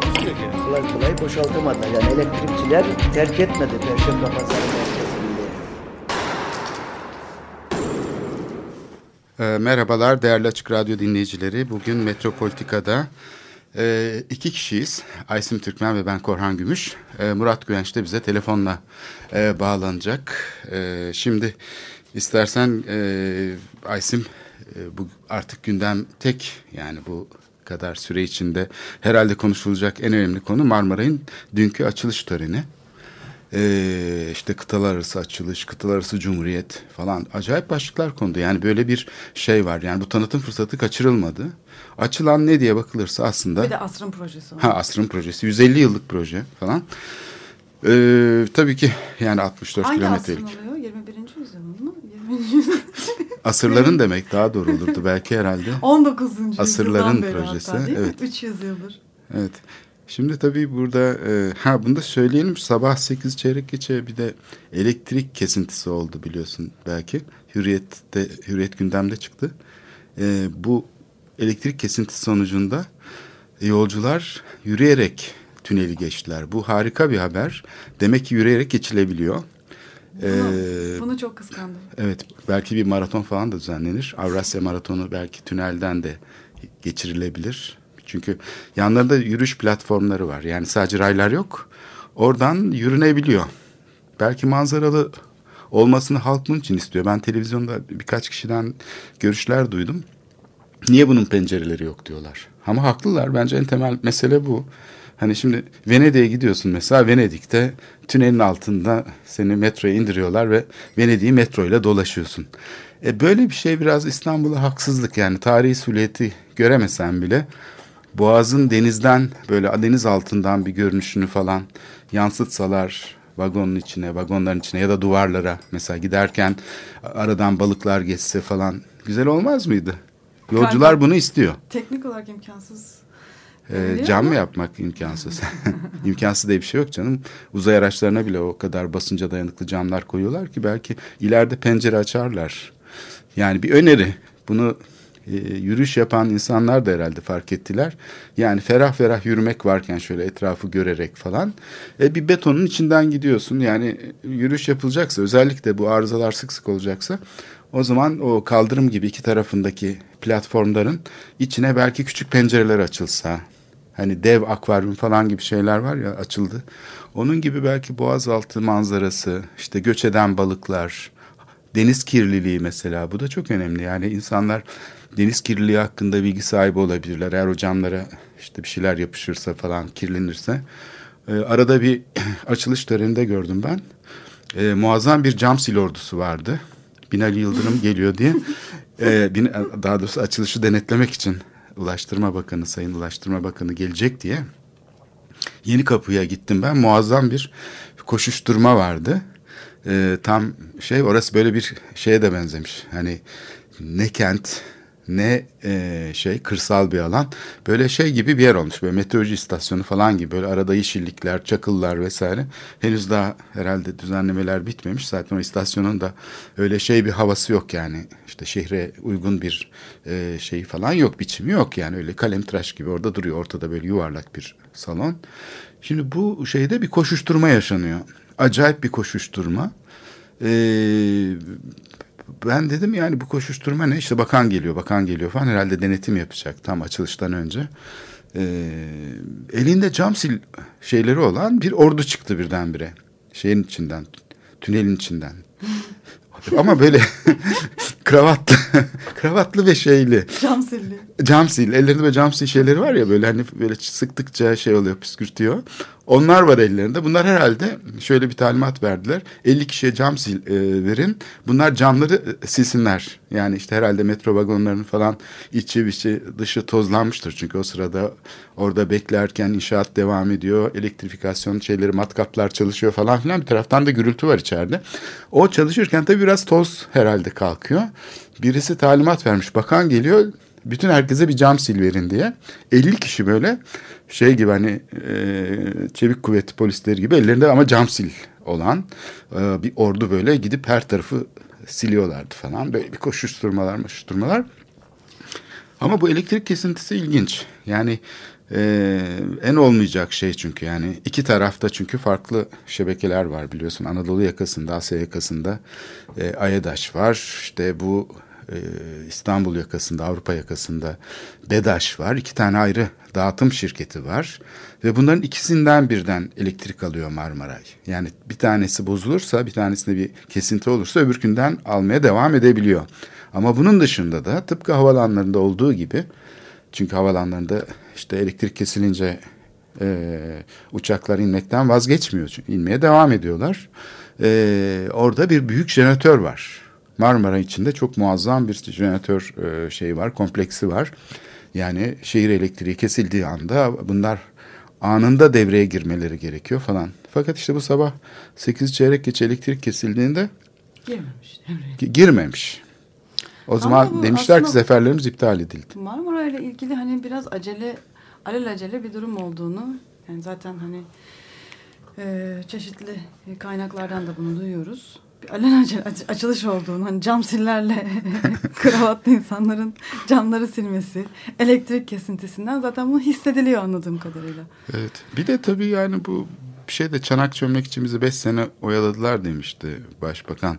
Takusuyor yani. Kolay kolay boşaltamadılar. Yani elektrikçiler terk etmedi Perşembe Pazarı merkezinde. E, merhabalar değerli Açık Radyo dinleyicileri. Bugün Metropolitika'da e, iki kişiyiz. Aysim Türkmen ve ben Korhan Gümüş. E, Murat Güvenç de bize telefonla e, bağlanacak. E, şimdi istersen e, Aysim e, bu artık gündem tek yani bu kadar süre içinde herhalde konuşulacak en önemli konu Marmaray'ın dünkü açılış töreni. Ee, işte kıtalar arası açılış, kıtalar arası cumhuriyet falan acayip başlıklar kondu. Yani böyle bir şey var. Yani bu tanıtım fırsatı kaçırılmadı. Açılan ne diye bakılırsa aslında... Bir de asrın projesi var. Ha asrın projesi. 150 yıllık proje falan. Ee, tabii ki yani 64 Hangi kilometrelik. asrın oluyor? 21. yüzyılın mı? 20. yüzyılın. Asırların demek daha doğru olurdu belki herhalde. 19. yüzyıldan Asırların projesi, Hatta, değil evet. mi? 300 yıldır. Evet. Şimdi tabii burada e, ha bunu da söyleyelim sabah 8 çeyrek geçe bir de elektrik kesintisi oldu biliyorsun belki. Hürriyet'te Hürriyet gündemde çıktı. E, bu elektrik kesintisi sonucunda yolcular yürüyerek tüneli geçtiler. Bu harika bir haber. Demek ki yürüyerek geçilebiliyor. Bunu, Ee, bunu çok kıskandım. Evet belki bir maraton falan da düzenlenir. Avrasya Maratonu belki tünelden de geçirilebilir. Çünkü yanlarında yürüyüş platformları var. Yani sadece raylar yok. Oradan yürünebiliyor. Belki manzaralı olmasını halk bunun için istiyor. Ben televizyonda birkaç kişiden görüşler duydum. Niye bunun pencereleri yok diyorlar. Ama haklılar. Bence en temel mesele bu. Hani şimdi Venedik'e gidiyorsun mesela Venedik'te tünelin altında seni metroya indiriyorlar ve Venedik'i metroyla dolaşıyorsun. E böyle bir şey biraz İstanbul'a haksızlık yani tarihi suliyeti göremesen bile Boğaz'ın denizden böyle deniz altından bir görünüşünü falan yansıtsalar vagonun içine, vagonların içine ya da duvarlara mesela giderken aradan balıklar geçse falan güzel olmaz mıydı? Yolcular Galiba- bunu istiyor. Teknik olarak imkansız. Öyle cam mı yapmak imkansız? İmkansız diye bir şey yok canım. Uzay araçlarına bile o kadar basınca dayanıklı camlar koyuyorlar ki belki ileride pencere açarlar. Yani bir öneri. Bunu e, yürüyüş yapan insanlar da herhalde fark ettiler. Yani ferah ferah yürümek varken şöyle etrafı görerek falan. E, bir betonun içinden gidiyorsun. Yani e, yürüyüş yapılacaksa özellikle bu arızalar sık sık olacaksa o zaman o kaldırım gibi iki tarafındaki platformların içine belki küçük pencereler açılsa Hani dev akvaryum falan gibi şeyler var ya açıldı. Onun gibi belki boğazaltı manzarası, işte göç eden balıklar, deniz kirliliği mesela bu da çok önemli. Yani insanlar deniz kirliliği hakkında bilgi sahibi olabilirler. Eğer o camlara işte bir şeyler yapışırsa falan kirlenirse. Ee, arada bir açılış töreninde gördüm ben. Ee, muazzam bir cam sil ordusu vardı. Binali Yıldırım geliyor diye. Ee, bin- daha doğrusu açılışı denetlemek için Ulaştırma Bakanı, Sayın Ulaştırma Bakanı gelecek diye Yeni Kapı'ya gittim ben. Muazzam bir koşuşturma vardı. Ee, tam şey orası böyle bir şeye de benzemiş. Hani ne kent ne e, şey kırsal bir alan. Böyle şey gibi bir yer olmuş. Böyle meteoroloji istasyonu falan gibi. Böyle arada yeşillikler, çakıllar vesaire. Henüz daha herhalde düzenlemeler bitmemiş. Zaten o istasyonun da öyle şey bir havası yok yani. İşte şehre uygun bir e, şey falan yok. Biçimi yok yani. Öyle kalemtıraş gibi orada duruyor. Ortada böyle yuvarlak bir salon. Şimdi bu şeyde bir koşuşturma yaşanıyor. Acayip bir koşuşturma. Ee, ben dedim yani bu koşuşturma ne? İşte bakan geliyor, bakan geliyor falan. Herhalde denetim yapacak tam açılıştan önce. Ee, elinde cam sil şeyleri olan bir ordu çıktı birdenbire. Şeyin içinden, tünelin içinden. Ama böyle kravatlı, kravatlı ve şeyli. Cam silli. Cam sil, ellerinde böyle cam sil şeyleri var ya böyle hani böyle sıktıkça şey oluyor, püskürtüyor. Onlar var ellerinde. Bunlar herhalde şöyle bir talimat verdiler. 50 kişiye cam sil, e, verin. Bunlar camları e, silsinler. Yani işte herhalde metro vagonlarının falan içi içi dışı tozlanmıştır. Çünkü o sırada orada beklerken inşaat devam ediyor. Elektrifikasyon şeyleri matkaplar çalışıyor falan filan. Bir taraftan da gürültü var içeride. O çalışırken tabii biraz toz herhalde kalkıyor. Birisi talimat vermiş. Bakan geliyor bütün herkese bir cam sil verin diye. 50 kişi böyle şey gibi hani e, çevik kuvvet polisleri gibi ellerinde ama cam sil olan e, bir ordu böyle gidip her tarafı siliyorlardı falan. Böyle bir koşuşturmalar koşuşturmalar. Ama bu elektrik kesintisi ilginç. Yani e, en olmayacak şey çünkü yani iki tarafta çünkü farklı şebekeler var biliyorsun. Anadolu yakasında, Asya yakasında e, Ayadaş var. İşte bu e, İstanbul yakasında, Avrupa yakasında BEDAŞ var. İki tane ayrı dağıtım şirketi var. Ve bunların ikisinden birden elektrik alıyor Marmaray. Yani bir tanesi bozulursa, bir tanesinde bir kesinti olursa öbürkünden almaya devam edebiliyor. Ama bunun dışında da tıpkı havalanlarında olduğu gibi, çünkü havalanlarında işte elektrik kesilince e, uçaklar inmekten vazgeçmiyor. Çünkü inmeye devam ediyorlar. E, orada bir büyük jeneratör var. Marmara içinde çok muazzam bir jeneratör e, şey var, kompleksi var. Yani şehir elektriği kesildiği anda bunlar anında devreye girmeleri gerekiyor falan. Fakat işte bu sabah 8 çeyrek geç elektrik kesildiğinde Girmemiş devreye. girmemiş. O zaman bu demişler ki seferlerimiz iptal edildi. Marmara ile ilgili hani biraz acele, alelacele bir durum olduğunu yani zaten hani e, çeşitli kaynaklardan da bunu duyuyoruz. Bir alelacele aç- açılış olduğunu hani cam sillerle kravatlı insanların camları silmesi, elektrik kesintisinden zaten bunu hissediliyor anladığım kadarıyla. Evet. Bir de tabii yani bu bir şey de çanak çömlek için bizi beş sene oyaladılar demişti başbakan.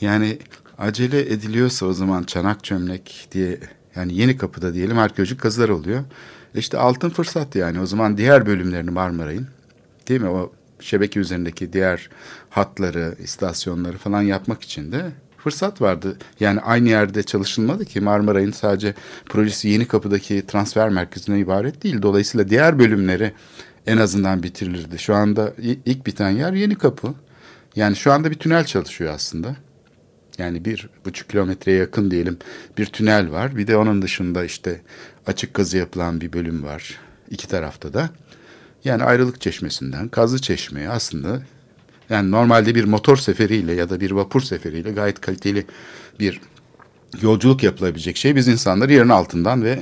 Yani acele ediliyorsa o zaman çanak çömlek diye yani yeni kapıda diyelim arkeolojik kazılar oluyor. E İşte altın fırsat yani o zaman diğer bölümlerini Marmaray'ın değil mi o şebeke üzerindeki diğer hatları, istasyonları falan yapmak için de fırsat vardı. Yani aynı yerde çalışılmadı ki Marmaray'ın sadece projesi yeni kapıdaki transfer merkezine ibaret değil. Dolayısıyla diğer bölümleri en azından bitirilirdi. Şu anda ilk biten yer yeni kapı. Yani şu anda bir tünel çalışıyor aslında. Yani bir buçuk kilometreye yakın diyelim bir tünel var. Bir de onun dışında işte açık kazı yapılan bir bölüm var. iki tarafta da. Yani ayrılık çeşmesinden kazı çeşmeye aslında yani normalde bir motor seferiyle ya da bir vapur seferiyle gayet kaliteli bir yolculuk yapılabilecek şey biz insanları yerin altından ve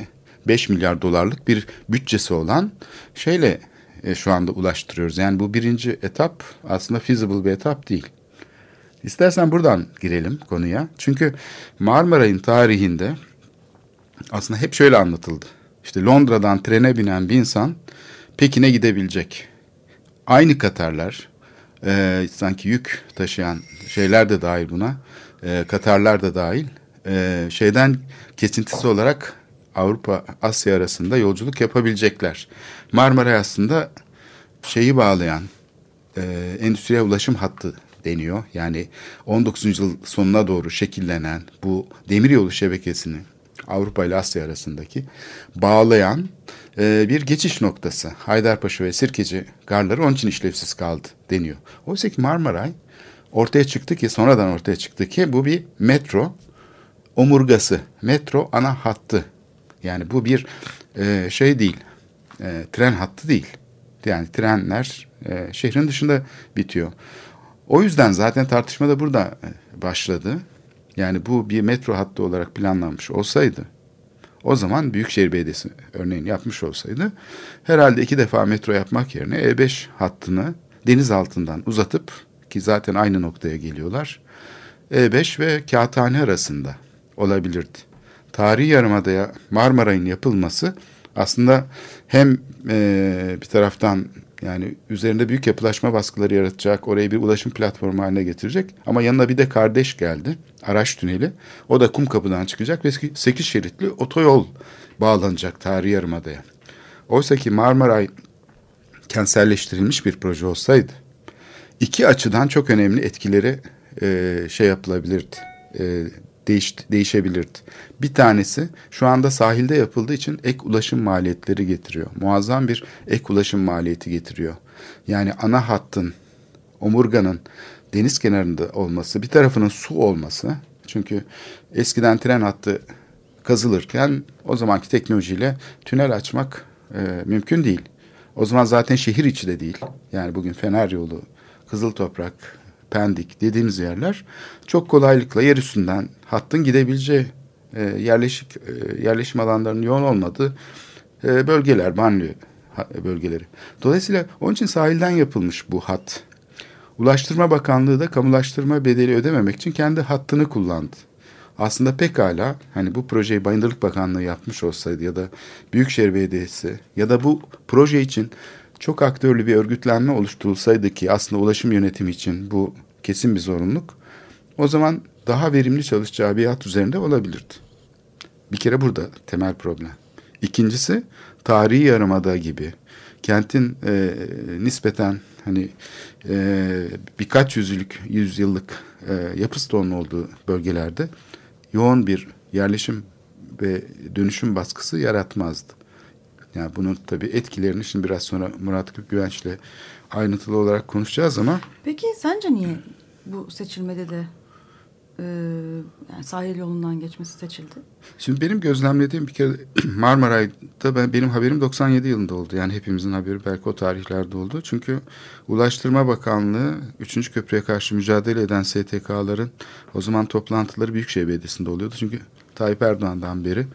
5 milyar dolarlık bir bütçesi olan şeyle e, şu anda ulaştırıyoruz. Yani bu birinci etap aslında feasible bir etap değil. İstersen buradan girelim konuya. Çünkü Marmaray'ın tarihinde aslında hep şöyle anlatıldı. İşte Londra'dan trene binen bir insan Pekin'e gidebilecek. Aynı Katarlar, e, sanki yük taşıyan şeyler de dahil buna, e, Katarlar da dahil, e, şeyden kesintisi olarak Avrupa, Asya arasında yolculuk yapabilecekler. Marmaray aslında şeyi bağlayan, e, endüstriyel ulaşım hattı deniyor. Yani 19. yüzyıl sonuna doğru şekillenen bu demiryolu şebekesini Avrupa ile Asya arasındaki bağlayan e, bir geçiş noktası. Haydarpaşa ve Sirkeci garları onun için işlevsiz kaldı deniyor. Oysa ki Marmaray ortaya çıktı ki sonradan ortaya çıktı ki bu bir metro omurgası, metro ana hattı. Yani bu bir e, şey değil, e, tren hattı değil. Yani trenler e, şehrin dışında bitiyor. O yüzden zaten tartışma da burada e, başladı. Yani bu bir metro hattı olarak planlanmış olsaydı, o zaman Büyükşehir Belediyesi örneğin yapmış olsaydı, herhalde iki defa metro yapmak yerine E5 hattını deniz altından uzatıp, ki zaten aynı noktaya geliyorlar, E5 ve Kağıthane arasında olabilirdi. Tarihi Yarımada'ya Marmaray'ın yapılması aslında hem e, bir taraftan yani üzerinde büyük yapılaşma baskıları yaratacak, orayı bir ulaşım platformu haline getirecek. Ama yanına bir de kardeş geldi, araç tüneli. O da kum kapıdan çıkacak ve 8 şeritli otoyol bağlanacak tarihi yarımadaya. Oysa ki Marmaray kentselleştirilmiş bir proje olsaydı, iki açıdan çok önemli etkileri e, şey yapılabilirdi, e, değiş, değişebilirdi. Bir tanesi şu anda sahilde yapıldığı için ek ulaşım maliyetleri getiriyor. Muazzam bir ek ulaşım maliyeti getiriyor. Yani ana hattın, omurganın deniz kenarında olması, bir tarafının su olması. Çünkü eskiden tren hattı kazılırken o zamanki teknolojiyle tünel açmak e, mümkün değil. O zaman zaten şehir içi de değil. Yani bugün Fener Yolu, Kızıl Toprak, Pendik dediğimiz yerler çok kolaylıkla yer üstünden hattın gidebileceği e, yerleşik e, yerleşim alanlarının yoğun olmadığı e, bölgeler, banliyö bölgeleri. Dolayısıyla onun için sahilden yapılmış bu hat. Ulaştırma Bakanlığı da kamulaştırma bedeli ödememek için kendi hattını kullandı. Aslında pekala hani bu projeyi Bayındırlık Bakanlığı yapmış olsaydı ya da Büyükşehir Belediyesi ya da bu proje için çok aktörlü bir örgütlenme oluşturulsaydı ki aslında ulaşım yönetimi için bu kesin bir zorunluluk. O zaman daha verimli çalışacağı bir hat üzerinde olabilirdi. Bir kere burada temel problem. İkincisi tarihi yarımada gibi kentin e, nispeten hani e, birkaç yüzyıllık yüzyıllık e, yapı stoğunun olduğu bölgelerde yoğun bir yerleşim ve dönüşüm baskısı yaratmazdı. Yani bunun tabii etkilerini şimdi biraz sonra Murat Güvenç'le ayrıntılı olarak konuşacağız ama. Peki sence niye bu seçilmede de e, yani sahil yolundan geçmesi seçildi? Şimdi benim gözlemlediğim bir kere Marmaray'da ben, benim haberim 97 yılında oldu. Yani hepimizin haberi belki o tarihlerde oldu. Çünkü Ulaştırma Bakanlığı 3. köprüye karşı mücadele eden STK'ların o zaman toplantıları Büyükşehir Belediyesi'nde oluyordu. Çünkü Tayyip Erdoğan'dan beri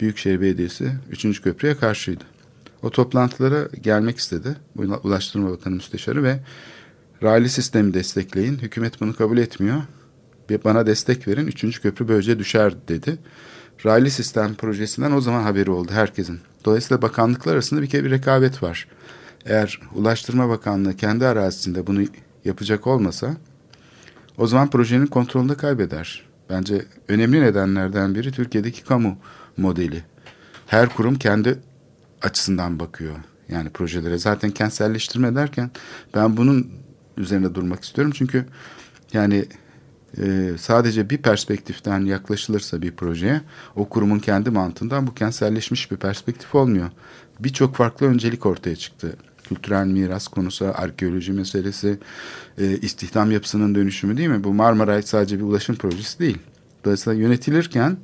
Büyükşehir Belediyesi 3. köprüye karşıydı. O toplantılara gelmek istedi. Ulaştırma Bakanı Müsteşarı ve raylı sistemi destekleyin. Hükümet bunu kabul etmiyor bana destek verin. Üçüncü köprü böylece düşer dedi. Raylı sistem projesinden o zaman haberi oldu herkesin. Dolayısıyla bakanlıklar arasında bir kere bir rekabet var. Eğer Ulaştırma Bakanlığı kendi arazisinde bunu yapacak olmasa o zaman projenin kontrolünü kaybeder. Bence önemli nedenlerden biri Türkiye'deki kamu modeli. Her kurum kendi açısından bakıyor. Yani projelere zaten kentselleştirme derken ben bunun üzerine durmak istiyorum. Çünkü yani e, sadece bir perspektiften yaklaşılırsa bir projeye o kurumun kendi mantığından bu kentselleşmiş bir perspektif olmuyor. Birçok farklı öncelik ortaya çıktı. Kültürel miras konusu, arkeoloji meselesi, e, istihdam yapısının dönüşümü değil mi? Bu Marmaray sadece bir ulaşım projesi değil. Dolayısıyla yönetilirken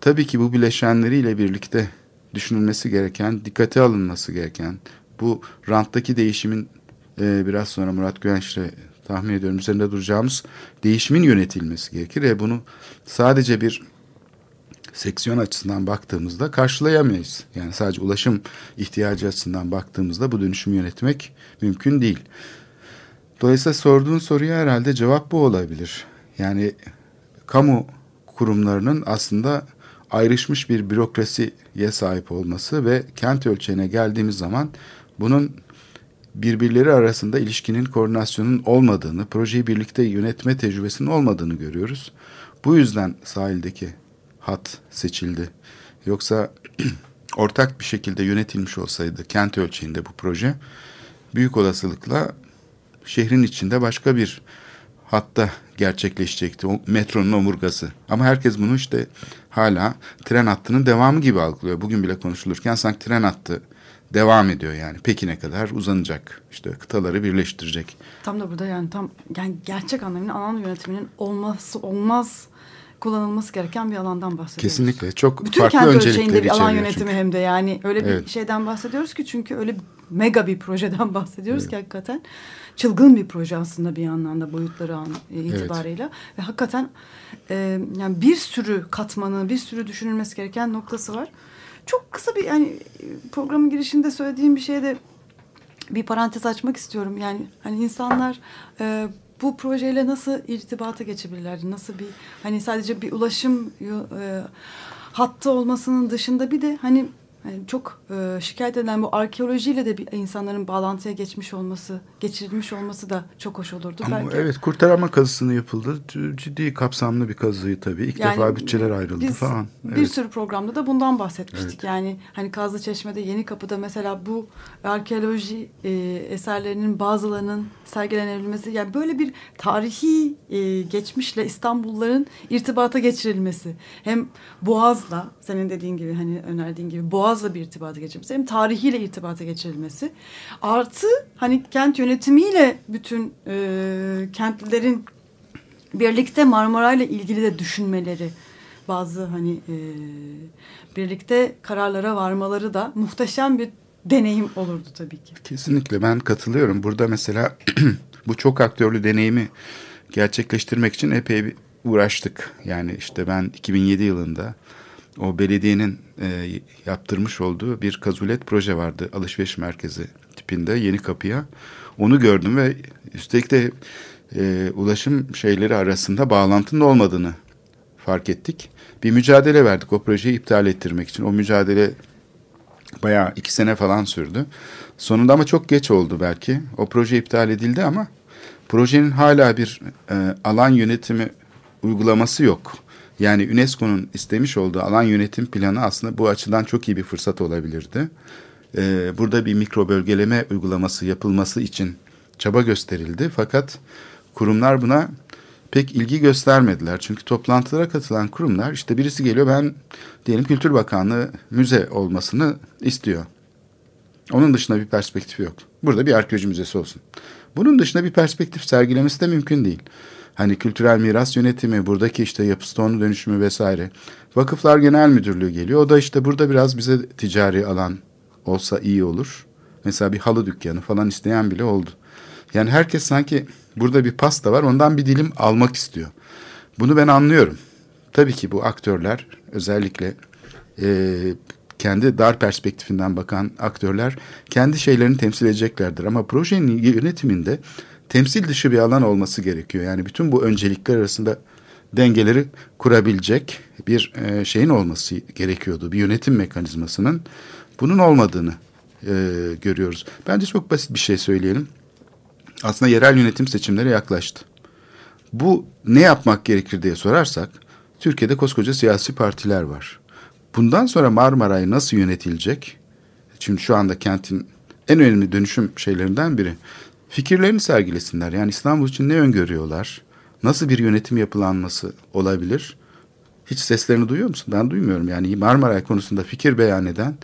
tabii ki bu bileşenleriyle birlikte düşünülmesi gereken, dikkate alınması gereken, bu ranttaki değişimin e, biraz sonra Murat Güvenç'le tahmin ediyorum üzerinde duracağımız değişimin yönetilmesi gerekir ve bunu sadece bir seksiyon açısından baktığımızda karşılayamayız. Yani sadece ulaşım ihtiyacı açısından baktığımızda bu dönüşümü yönetmek mümkün değil. Dolayısıyla sorduğun soruya herhalde cevap bu olabilir. Yani kamu kurumlarının aslında ayrışmış bir bürokrasiye sahip olması ve kent ölçeğine geldiğimiz zaman bunun birbirleri arasında ilişkinin koordinasyonun olmadığını, projeyi birlikte yönetme tecrübesinin olmadığını görüyoruz. Bu yüzden sahildeki hat seçildi. Yoksa ortak bir şekilde yönetilmiş olsaydı kent ölçeğinde bu proje büyük olasılıkla şehrin içinde başka bir hatta gerçekleşecekti. O metronun omurgası. Ama herkes bunu işte hala tren hattının devamı gibi algılıyor. Bugün bile konuşulurken sanki tren hattı devam ediyor yani. Pekin'e kadar uzanacak. İşte kıtaları birleştirecek. Tam da burada yani tam yani gerçek anlamıyla alan yönetiminin olması olmaz kullanılması gereken bir alandan bahsediyoruz. Kesinlikle. Çok Bütün farklı kent öncelikleri bir alan çünkü. yönetimi hem de yani öyle bir evet. şeyden bahsediyoruz ki çünkü öyle mega bir projeden bahsediyoruz evet. ki hakikaten çılgın bir proje aslında bir yandan da boyutları an, e, itibarıyla evet. ve hakikaten e, yani bir sürü katmanı, bir sürü düşünülmesi gereken noktası var. Çok kısa bir yani programın girişinde söylediğim bir şeyde bir parantez açmak istiyorum. Yani hani insanlar e, bu projeyle nasıl irtibata geçebilirler? Nasıl bir hani sadece bir ulaşım e, hattı olmasının dışında bir de hani yani çok e, şikayet edilen bu arkeolojiyle de bir insanların bağlantıya geçmiş olması, geçirilmiş olması da çok hoş olurdu. Ama Belki. evet kurtarma kazısını yapıldı. Ciddi kapsamlı bir kazıyı tabii. İlk yani defa bütçeler ayrıldı biz falan. Evet. Bir sürü programda da bundan bahsetmiştik. Evet. Yani hani Kazlı Çeşme'de Yeni Kapı'da mesela bu arkeoloji e, eserlerinin bazılarının sergilenebilmesi yani böyle bir tarihi e, geçmişle İstanbulluların irtibata geçirilmesi. Hem Boğaz'la senin dediğin gibi hani önerdiğin gibi Boğaz boğazla bir irtibata geçirilmesi hem tarihiyle irtibata geçirilmesi artı hani kent yönetimiyle bütün e, kentlilerin birlikte Marmara ile ilgili de düşünmeleri bazı hani e, birlikte kararlara varmaları da muhteşem bir deneyim olurdu tabii ki. Kesinlikle ben katılıyorum. Burada mesela bu çok aktörlü deneyimi gerçekleştirmek için epey bir uğraştık. Yani işte ben 2007 yılında o belediyenin e, yaptırmış olduğu bir kazulet proje vardı. Alışveriş merkezi tipinde yeni kapıya. Onu gördüm ve üstelik de e, ulaşım şeyleri arasında bağlantının olmadığını fark ettik. Bir mücadele verdik o projeyi iptal ettirmek için. O mücadele bayağı iki sene falan sürdü. Sonunda ama çok geç oldu belki. O proje iptal edildi ama projenin hala bir e, alan yönetimi uygulaması yok. Yani UNESCO'nun istemiş olduğu alan yönetim planı aslında bu açıdan çok iyi bir fırsat olabilirdi. Ee, burada bir mikro bölgeleme uygulaması yapılması için çaba gösterildi. Fakat kurumlar buna pek ilgi göstermediler. Çünkü toplantılara katılan kurumlar işte birisi geliyor ben diyelim Kültür Bakanlığı müze olmasını istiyor. Onun dışında bir perspektif yok. Burada bir arkeoloji müzesi olsun. Bunun dışında bir perspektif sergilemesi de mümkün değil. Hani kültürel miras yönetimi, buradaki işte yapı stonu dönüşümü vesaire. Vakıflar Genel Müdürlüğü geliyor. O da işte burada biraz bize ticari alan olsa iyi olur. Mesela bir halı dükkanı falan isteyen bile oldu. Yani herkes sanki burada bir pasta var ondan bir dilim almak istiyor. Bunu ben anlıyorum. Tabii ki bu aktörler özellikle e, kendi dar perspektifinden bakan aktörler kendi şeylerini temsil edeceklerdir. Ama projenin yönetiminde temsil dışı bir alan olması gerekiyor. Yani bütün bu öncelikler arasında dengeleri kurabilecek bir e, şeyin olması gerekiyordu. Bir yönetim mekanizmasının bunun olmadığını e, görüyoruz. Bence çok basit bir şey söyleyelim. Aslında yerel yönetim seçimleri yaklaştı. Bu ne yapmak gerekir diye sorarsak Türkiye'de koskoca siyasi partiler var. Bundan sonra Marmaray nasıl yönetilecek? Çünkü şu anda kentin en önemli dönüşüm şeylerinden biri fikirlerini sergilesinler. Yani İstanbul için ne öngörüyorlar? Nasıl bir yönetim yapılanması olabilir? Hiç seslerini duyuyor musun? Ben duymuyorum. Yani Marmaray konusunda fikir beyan eden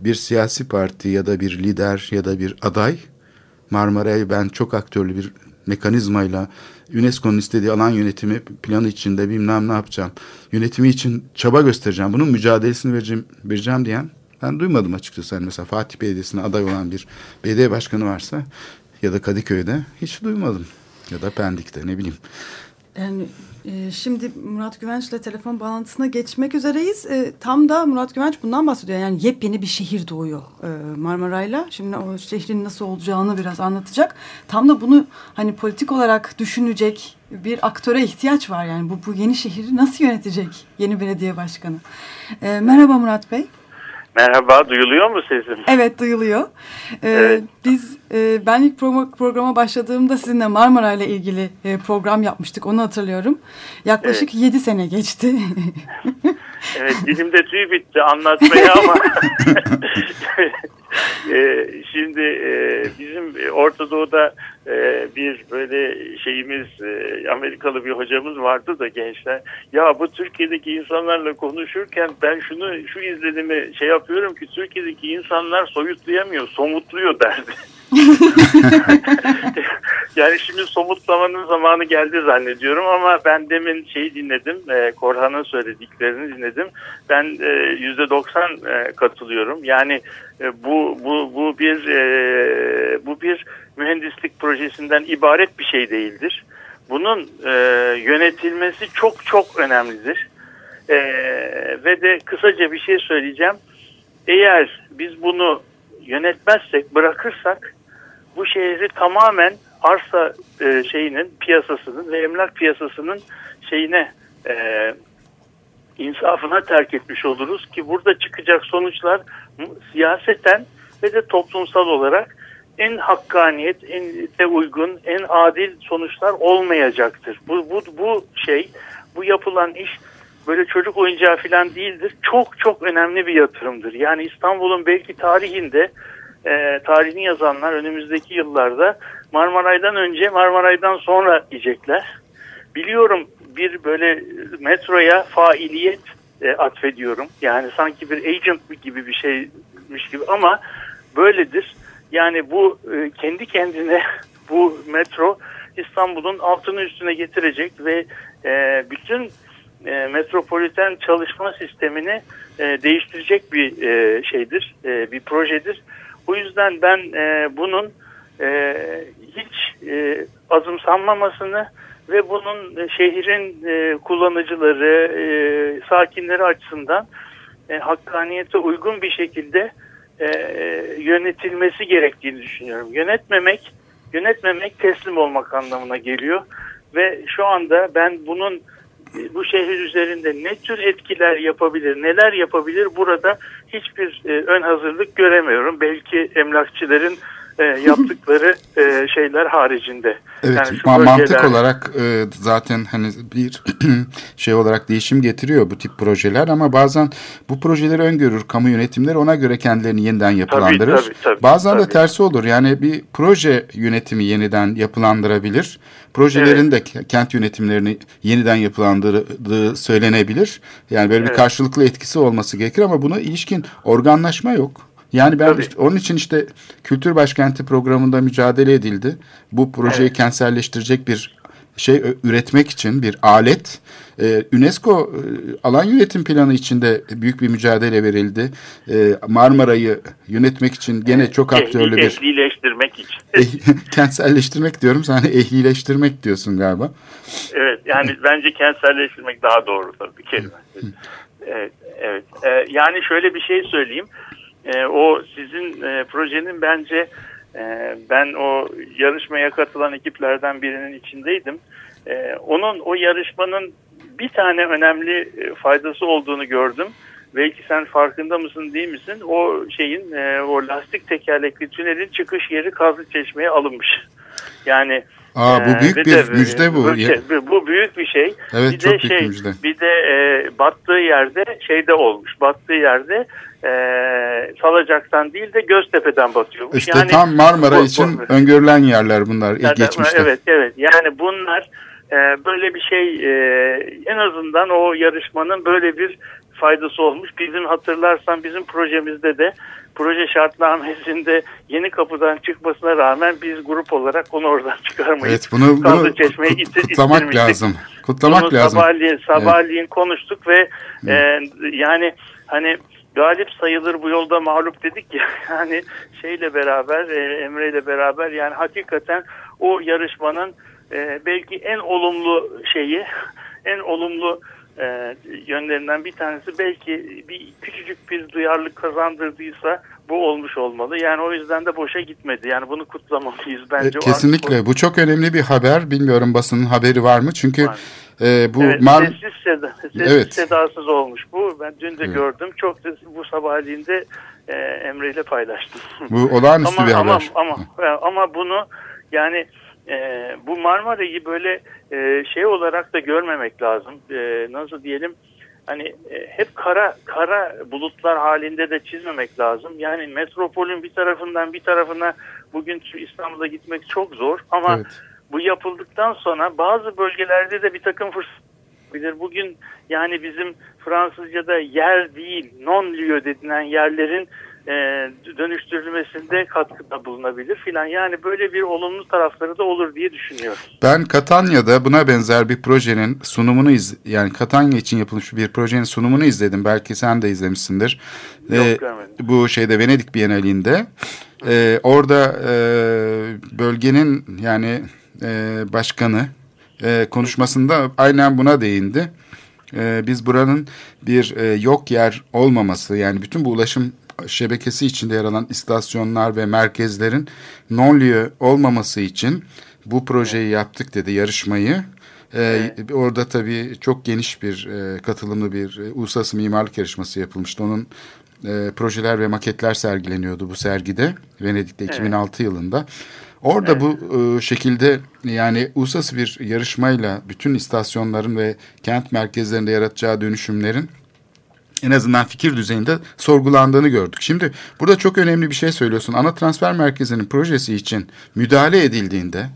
bir siyasi parti ya da bir lider ya da bir aday Marmara'yı ben çok aktörlü bir mekanizmayla UNESCO'nun istediği alan yönetimi planı içinde bilmem ne yapacağım. Yönetimi için çaba göstereceğim. Bunun mücadelesini vereceğim, vereceğim diyen ben duymadım açıkçası. Yani mesela Fatih Belediyesi'ne aday olan bir belediye başkanı varsa ya da Kadıköy'de hiç duymadım. Ya da Pendik'te ne bileyim. Yani e, şimdi Murat Güvenç ile telefon bağlantısına geçmek üzereyiz. E, tam da Murat Güvenç bundan bahsediyor. Yani yepyeni bir şehir doğuyor e, Marmaray'la. Şimdi o şehrin nasıl olacağını biraz anlatacak. Tam da bunu hani politik olarak düşünecek bir aktöre ihtiyaç var. Yani bu, bu yeni şehri nasıl yönetecek yeni belediye başkanı? E, merhaba Murat Bey. Merhaba, duyuluyor mu sesim? Evet, duyuluyor. Ee, evet. Biz, e, ben ilk pro programa başladığımda sizinle Marmara ile ilgili e, program yapmıştık, onu hatırlıyorum. Yaklaşık evet. 7 sene geçti. evet, dilimde tüy bitti anlatmaya ama... e, şimdi e, bizim Orta Doğu'da e, bir böyle şeyimiz e, Amerikalı bir hocamız vardı da gençler ya bu Türkiye'deki insanlarla konuşurken ben şunu şu izlenimi şey yapıyorum ki Türkiye'deki insanlar soyutlayamıyor somutluyor derdi. yani şimdi somutlamanın zamanı geldi zannediyorum ama ben demin şeyi dinledim, e, Korhan'ın söylediklerini dinledim. Ben yüzde e, doksan e, katılıyorum. Yani e, bu bu bu bir e, bu bir mühendislik projesinden ibaret bir şey değildir. Bunun e, yönetilmesi çok çok önemlidir. E, ve de kısaca bir şey söyleyeceğim. Eğer biz bunu yönetmezsek, bırakırsak bu şehri tamamen arsa e, şeyinin piyasasının ve emlak piyasasının şeyine e, insafına terk etmiş oluruz ki burada çıkacak sonuçlar siyaseten ve de toplumsal olarak en hakkaniyet, en de uygun, en adil sonuçlar olmayacaktır. Bu, bu, bu şey, bu yapılan iş böyle çocuk oyuncağı falan değildir. Çok çok önemli bir yatırımdır. Yani İstanbul'un belki tarihinde e, tarihini yazanlar önümüzdeki yıllarda Marmaray'dan önce Marmaray'dan sonra diyecekler. Biliyorum bir böyle metroya failiyet e, atfediyorum. Yani sanki bir agent gibi bir şeymiş gibi ama böyledir. Yani bu e, kendi kendine bu metro İstanbul'un altını üstüne getirecek ve e, bütün e, metropoliten çalışma sistemini e, değiştirecek bir e, şeydir, e, bir projedir. O yüzden ben e, bunun e, hiç e, azımsanmamasını ve bunun e, şehrin e, kullanıcıları, e, sakinleri açısından e, hakkaniyete uygun bir şekilde yönetilmesi gerektiğini düşünüyorum. Yönetmemek, yönetmemek teslim olmak anlamına geliyor ve şu anda ben bunun bu şehir üzerinde ne tür etkiler yapabilir, neler yapabilir burada hiçbir ön hazırlık göremiyorum. Belki emlakçıların e, yaptıkları e, şeyler haricinde. Evet, yani ma- mantık olarak e, zaten hani bir şey olarak değişim getiriyor bu tip projeler ama bazen bu projeleri öngörür kamu yönetimleri ona göre kendilerini yeniden yapılandırır. Tabii, tabii, tabii, bazen tabii. de tersi olur. Yani bir proje yönetimi yeniden yapılandırabilir. Projelerin de kent yönetimlerini yeniden yapılandırdığı söylenebilir. Yani böyle bir Evet. karşılıklı etkisi olması gerekir ama buna ilişkin organlaşma yok. Yani ben Tabii. işte onun için işte Kültür Başkenti programında mücadele edildi. Bu projeyi Evet. kentselleştirecek bir şey üretmek için bir alet. Ee, UNESCO e, alan yönetim planı içinde büyük bir mücadele verildi. Ee, Marmara'yı yönetmek için gene çok aktörlü bir ehlileştirmek için. Eh- kentselleştirmek diyorum. Sen ehlileştirmek diyorsun galiba. Evet yani bence kentselleştirmek daha doğru tabii kelime. Evet, evet. Ee, yani şöyle bir şey söyleyeyim. Ee, o sizin e, projenin bence e, ben o yarışmaya katılan ekiplerden birinin içindeydim. Ee, onun o yarışmanın bir tane önemli e, faydası olduğunu gördüm. Belki sen farkında mısın değil misin? O şeyin e, o lastik tekerlekli tünelin çıkış yeri Kazlıçeşme'ye alınmış. Yani Aa, bu ee, büyük bir bir de- müjde bu. Bu, şey- bu büyük bir şey. Evet, bir çok de büyük şey, bir müjde. Bir de e, battığı yerde şeyde olmuş. Battığı yerde e, Salacak'tan değil de Göztepe'den batıyormuş. İşte yani, tam Marmara bu- için bu- öngörülen yerler bunlar ilk Evet, geçmişte. Evet, evet. Yani bunlar e, böyle bir şey e, en azından o yarışmanın böyle bir faydası olmuş. Bizim hatırlarsan bizim projemizde de proje şartnamesinde yeni kapıdan çıkmasına rağmen biz grup olarak onu oradan çıkarmayıp Evet bunu, bunu Kazlıçeşme'ye kut- itti- kutlamak ittirmiştik. lazım. Kutlamak Bunu lazım. Sabahleyin, sabahleyin konuştuk ve e, yani hani galip sayılır bu yolda mağlup dedik ya. Yani şeyle beraber e, Emre ile beraber yani hakikaten o yarışmanın e, belki en olumlu şeyi en olumlu e, yönlerinden bir tanesi. Belki bir küçücük bir duyarlılık kazandırdıysa bu olmuş olmalı. Yani o yüzden de boşa gitmedi. Yani bunu kutlamalıyız E, bence. O- kesinlikle. Bu çok önemli bir haber. Bilmiyorum basının haberi var mı? Çünkü Var. e, bu evet, Mar sessiz, seda, sessiz Evet. sedasız olmuş bu. Ben dün de Evet. gördüm. Çok da bu sabahleyin de e, Emre ile paylaştım. bu olağanüstü ama, bir ama, haber. ama, ama bunu yani e, bu Marmara'yı böyle e, şey olarak da görmemek lazım. E, nasıl diyelim? Hani e, hep kara kara bulutlar halinde de çizmemek lazım. Yani metropolün bir tarafından bir tarafına bugün şu İstanbul'a gitmek çok zor ama Evet. bu yapıldıktan sonra bazı bölgelerde de bir takım fırsatlar Bugün yani bizim Fransızca'da yer değil, non-lieu denilen yerlerin e, dönüştürülmesinde katkıda bulunabilir filan. Yani böyle bir olumlu tarafları da olur diye düşünüyorum. Ben Katanya'da buna benzer bir projenin sunumunu iz yani Katanya için yapılmış bir projenin sunumunu izledim. Belki sen de izlemişsindir. Yok, Ee, görmedim. bu şeyde Venedik Bienalinde. Ee, orada e, bölgenin yani e, başkanı e, konuşmasında aynen buna değindi. E, biz buranın bir e, yok yer olmaması yani bütün bu ulaşım şebekesi içinde yer alan istasyonlar ve merkezlerin non-lieu olmaması için bu projeyi yaptık dedi yarışmayı. Ee, Orada tabii çok geniş bir e, katılımlı bir e, uluslararası mimarlık yarışması yapılmıştı. Onun e, projeler ve maketler sergileniyordu bu sergide Venedik'te 2006 yılında. Orada bu e, şekilde yani uluslararası bir yarışmayla bütün istasyonların ve kent merkezlerinde yaratacağı dönüşümlerin en azından fikir düzeyinde sorgulandığını gördük. Şimdi burada çok önemli bir şey söylüyorsun. Ana transfer merkezinin projesi için müdahale edildiğinde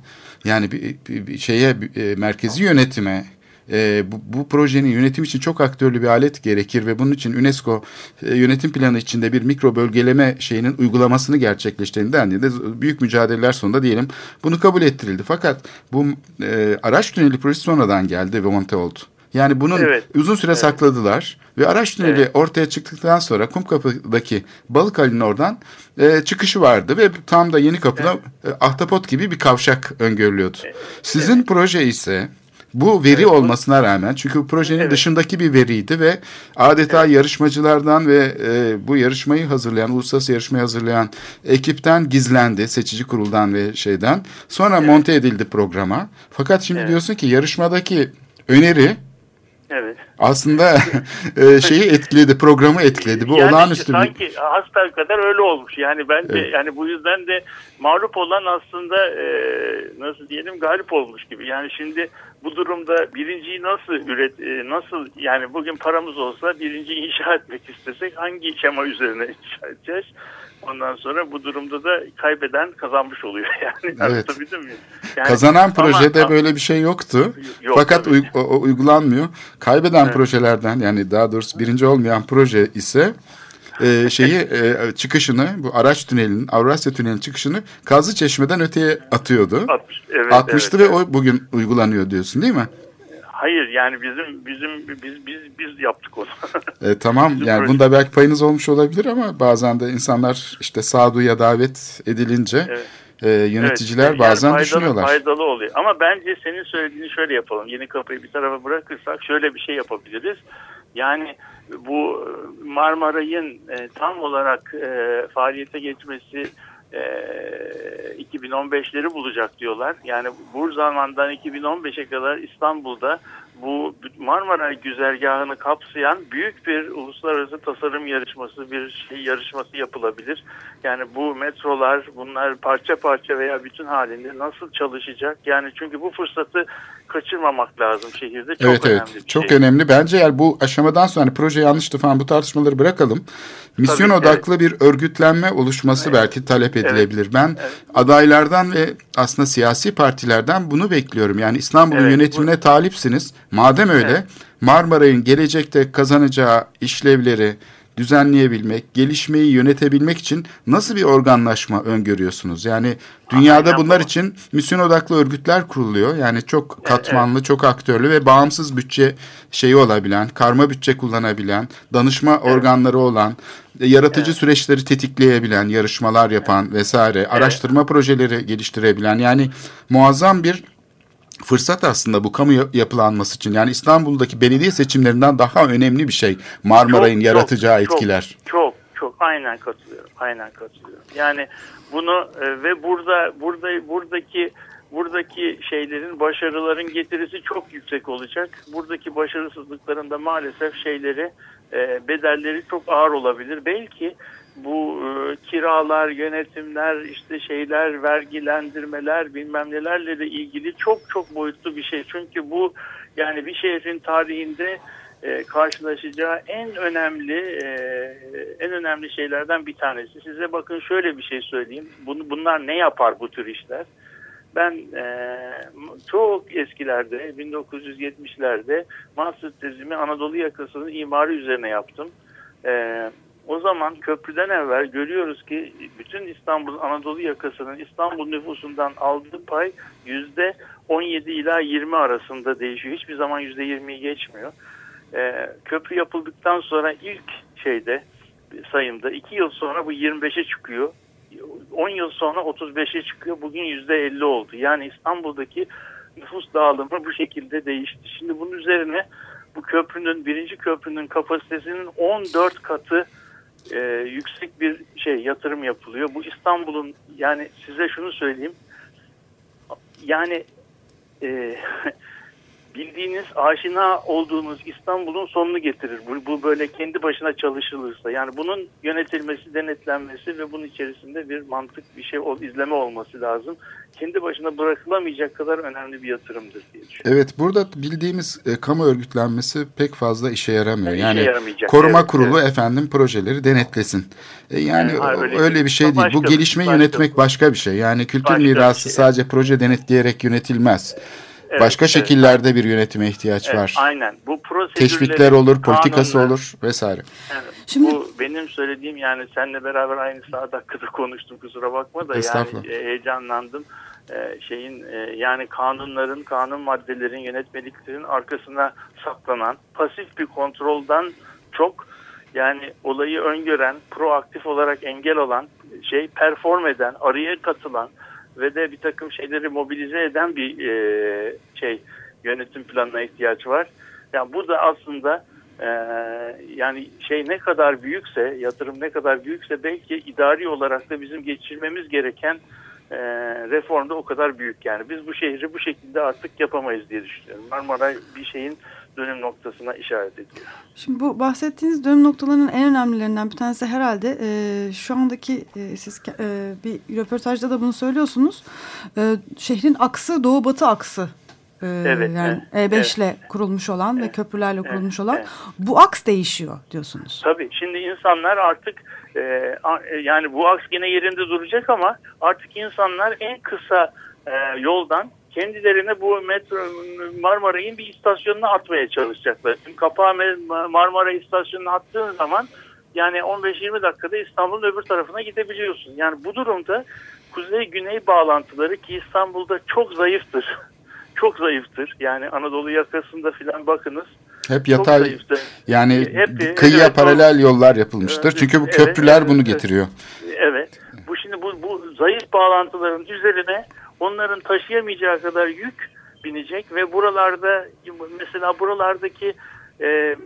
yani bir, bir, bir şeye e, merkezi yönetime e, bu, bu projenin yönetim için çok aktörlü bir alet gerekir ve bunun için UNESCO e, yönetim planı içinde bir mikro bölgeleme şeyinin uygulamasını gerçekleştiğini dendiğinde büyük mücadeleler sonunda diyelim bunu kabul ettirildi. Fakat bu e, araç tüneli projesi sonradan geldi ve monte oldu. Yani bunun Evet. uzun süre Evet. sakladılar ve araç tüneli Evet. ortaya çıktıktan sonra Kumkapı'daki Balık Ali'nin oradan e, çıkışı vardı ve tam da yeni kapıda e, ahtapot gibi bir kavşak öngörülüyordu. Sizin proje ise bu veri olmasına rağmen çünkü bu projenin Evet. dışındaki bir veriydi ve adeta yarışmacılardan ve e, bu yarışmayı hazırlayan, uluslararası yarışmayı hazırlayan ekipten gizlendi. Seçici kuruldan ve şeyden. Sonra monte edildi programa. Fakat şimdi Evet. diyorsun ki yarışmadaki öneri Evet. aslında e, şeyi etkiledi, programı etkiledi. Bu yani olağanüstü bir... sanki hasta kadar öyle olmuş. Yani ben de Evet. yani bu yüzden de mağlup olan aslında e, nasıl diyelim galip olmuş gibi. Yani şimdi bu durumda birinciyi nasıl üret e, nasıl yani bugün paramız olsa birinciyi inşa etmek istesek hangi şema üzerine inşa edeceğiz? Ondan sonra bu durumda da kaybeden kazanmış oluyor yani. Evet. Anlatabildim mi? Yani Kazanan ama- projede böyle bir şey yoktu. Yok, Fakat uy- o uygulanmıyor. Kaybeden Evet. projelerden yani daha doğrusu birinci olmayan proje ise e, şeyi e, çıkışını bu araç tünelinin Avrasya Tüneli'nin çıkışını Kazlı Çeşme'den öteye atıyordu. 60, evet, evet, ve o bugün uygulanıyor diyorsun değil mi? Hayır yani bizim bizim biz biz biz yaptık onu. E, tamam Bizim yani proje- bunda belki payınız olmuş olabilir ama bazen de insanlar işte sağduyuya davet edilince Evet. e, yöneticiler Evet, bazen yani faydalı, düşünüyorlar. Faydalı oluyor. Ama bence senin söylediğini şöyle yapalım. Yeni kapıyı bir tarafa bırakırsak şöyle bir şey yapabiliriz. Yani bu Marmaray'ın e, tam olarak e, faaliyete geçmesi e, 2015'leri bulacak diyorlar. Yani bu zamandan 2015'e kadar İstanbul'da bu Marmaray güzergahını kapsayan büyük bir uluslararası tasarım yarışması, bir şey yarışması yapılabilir. Yani bu metrolar bunlar parça parça veya bütün halinde nasıl çalışacak? Yani çünkü bu fırsatı kaçırmamak lazım şehirde. Çok evet önemli evet çok şey. önemli. Bence eğer bu aşamadan sonra hani proje yanlıştı falan bu tartışmaları bırakalım. Misyon Tabii, odaklı bir örgütlenme oluşması belki talep edilebilir. Ben adaylardan ve aslında siyasi partilerden bunu bekliyorum. Yani İstanbul'un Evet, yönetimine talipsiniz. Madem öyle Evet. Marmaray'ın gelecekte kazanacağı işlevleri düzenleyebilmek, gelişmeyi yönetebilmek için nasıl bir organlaşma öngörüyorsunuz? Yani dünyada Aynen bunlar bu. için misyon odaklı örgütler kuruluyor. Yani çok katmanlı, çok aktörlü ve bağımsız bütçe şeyi olabilen, karma bütçe kullanabilen, danışma organları olan, yaratıcı süreçleri tetikleyebilen, yarışmalar yapan vesaire, araştırma projeleri geliştirebilen yani muazzam bir fırsat aslında bu kamu yap- yapılanması için. Yani İstanbul'daki belediye seçimlerinden daha önemli bir şey Marmaray'ın Çok, yaratacağı çok, etkiler. Çok, çok çok aynen katılıyorum. Aynen katılıyorum. Yani bunu e, ve burada burada buradaki buradaki şeylerin başarıların getirisi çok yüksek olacak. Buradaki başarısızlıkların da maalesef şeyleri e, bedelleri çok ağır olabilir. Belki bu e, kiralar, yönetimler, işte şeyler, vergilendirmeler, bilmem nelerle de ilgili çok çok boyutlu bir şey. Çünkü bu yani bir şehrin tarihinde e, karşılaşacağı en önemli e, en önemli şeylerden bir tanesi. Size bakın şöyle bir şey söyleyeyim. Bunu, bunlar ne yapar bu tür işler? Ben e, çok eskilerde 1970'lerde master tezimi Anadolu yakasının imarı üzerine yaptım. E, o zaman köprüden evvel görüyoruz ki bütün İstanbul Anadolu yakasının İstanbul nüfusundan aldığı pay yüzde 17 ila 20 arasında değişiyor. Hiçbir zaman yüzde 20'yi geçmiyor. E, köprü yapıldıktan sonra ilk şeyde sayımda 2 yıl sonra bu 25'e çıkıyor. 10 yıl sonra 35'e çıkıyor. Bugün %50 oldu. Yani İstanbul'daki nüfus dağılımı bu şekilde değişti. Şimdi bunun üzerine bu köprünün, birinci köprünün kapasitesinin 14 katı e, yüksek bir şey yatırım yapılıyor. Bu İstanbul'un yani size şunu söyleyeyim. Yani e, bildiğiniz, aşina olduğunuz İstanbul'un sonunu getirir. Bu, bu böyle kendi başına çalışılırsa. Yani bunun yönetilmesi, denetlenmesi ve bunun içerisinde bir mantık, bir şey ol, izleme olması lazım. Kendi başına bırakılamayacak kadar önemli bir yatırımdır diye düşünüyorum. Evet burada bildiğimiz e, kamu örgütlenmesi pek fazla işe yaramıyor. İşe Yani yaramayacak, koruma evet, kurulu evet. efendim projeleri denetlesin. E, yani Ha, öyle öyle, bir şey değil. Bu Başka- gelişme başka- yönetmek başka bir şey. Yani kültür Başka mirası şey. sadece proje denetleyerek yönetilmez. evet, Başka evet. şekillerde bir yönetime ihtiyaç Evet, var. aynen. Bu Teşvikler olur, politikası kanunlar- olur vesaire. Evet. Şimdi- Bu benim söylediğim yani seninle beraber aynı saat dakikada konuştum kusura bakma da yani Estağfurullah. e, heyecanlandım. E, şeyin e, yani kanunların, kanun maddelerin, yönetmeliklerin arkasına saklanan pasif bir kontrolden çok yani olayı öngören, proaktif olarak engel olan, şey perform eden, araya katılan ve de bir takım şeyleri mobilize eden bir e, şey yönetim planına ihtiyaç var. Yani bu da aslında ee, yani şey ne kadar büyükse, yatırım ne kadar büyükse belki idari olarak da bizim geçirmemiz gereken e, reform da o kadar büyük yani. Biz bu şehri bu şekilde artık yapamayız diye düşünüyorum. Marmara bir şeyin dönüm noktasına işaret ediyor. Şimdi bu bahsettiğiniz dönüm noktalarının en önemlilerinden bir tanesi herhalde e, şu andaki e, siz e, bir röportajda da bunu söylüyorsunuz. E, şehrin aksı doğu batı aksı. E, Evet, yani evet, E5 ile kurulmuş olan ve köprülerle kurulmuş olan evet. bu aks değişiyor diyorsunuz. Tabii şimdi insanlar artık e, e, yani bu aks yine yerinde duracak ama artık insanlar en kısa e, yoldan kendilerine bu metro Marmaray'ın bir istasyonuna atmaya çalışacaklar. Şimdi kapağı Marmara istasyonuna attığın zaman yani 15-20 dakikada İstanbul'un öbür tarafına gidebiliyorsun. Yani bu durumda kuzey-güney bağlantıları ki İstanbul'da çok zayıftır. Çok zayıftır. Yani Anadolu yakasında filan bakınız. Hep yatay yani Hep- kıyıya evet, paralel yollar yapılmıştır. Evet, Çünkü bu köprüler evet, bunu evet. getiriyor. Evet. Bu şimdi bu, bu zayıf bağlantıların üzerine onların taşıyamayacağı kadar yük binecek ve buralarda mesela buralardaki e,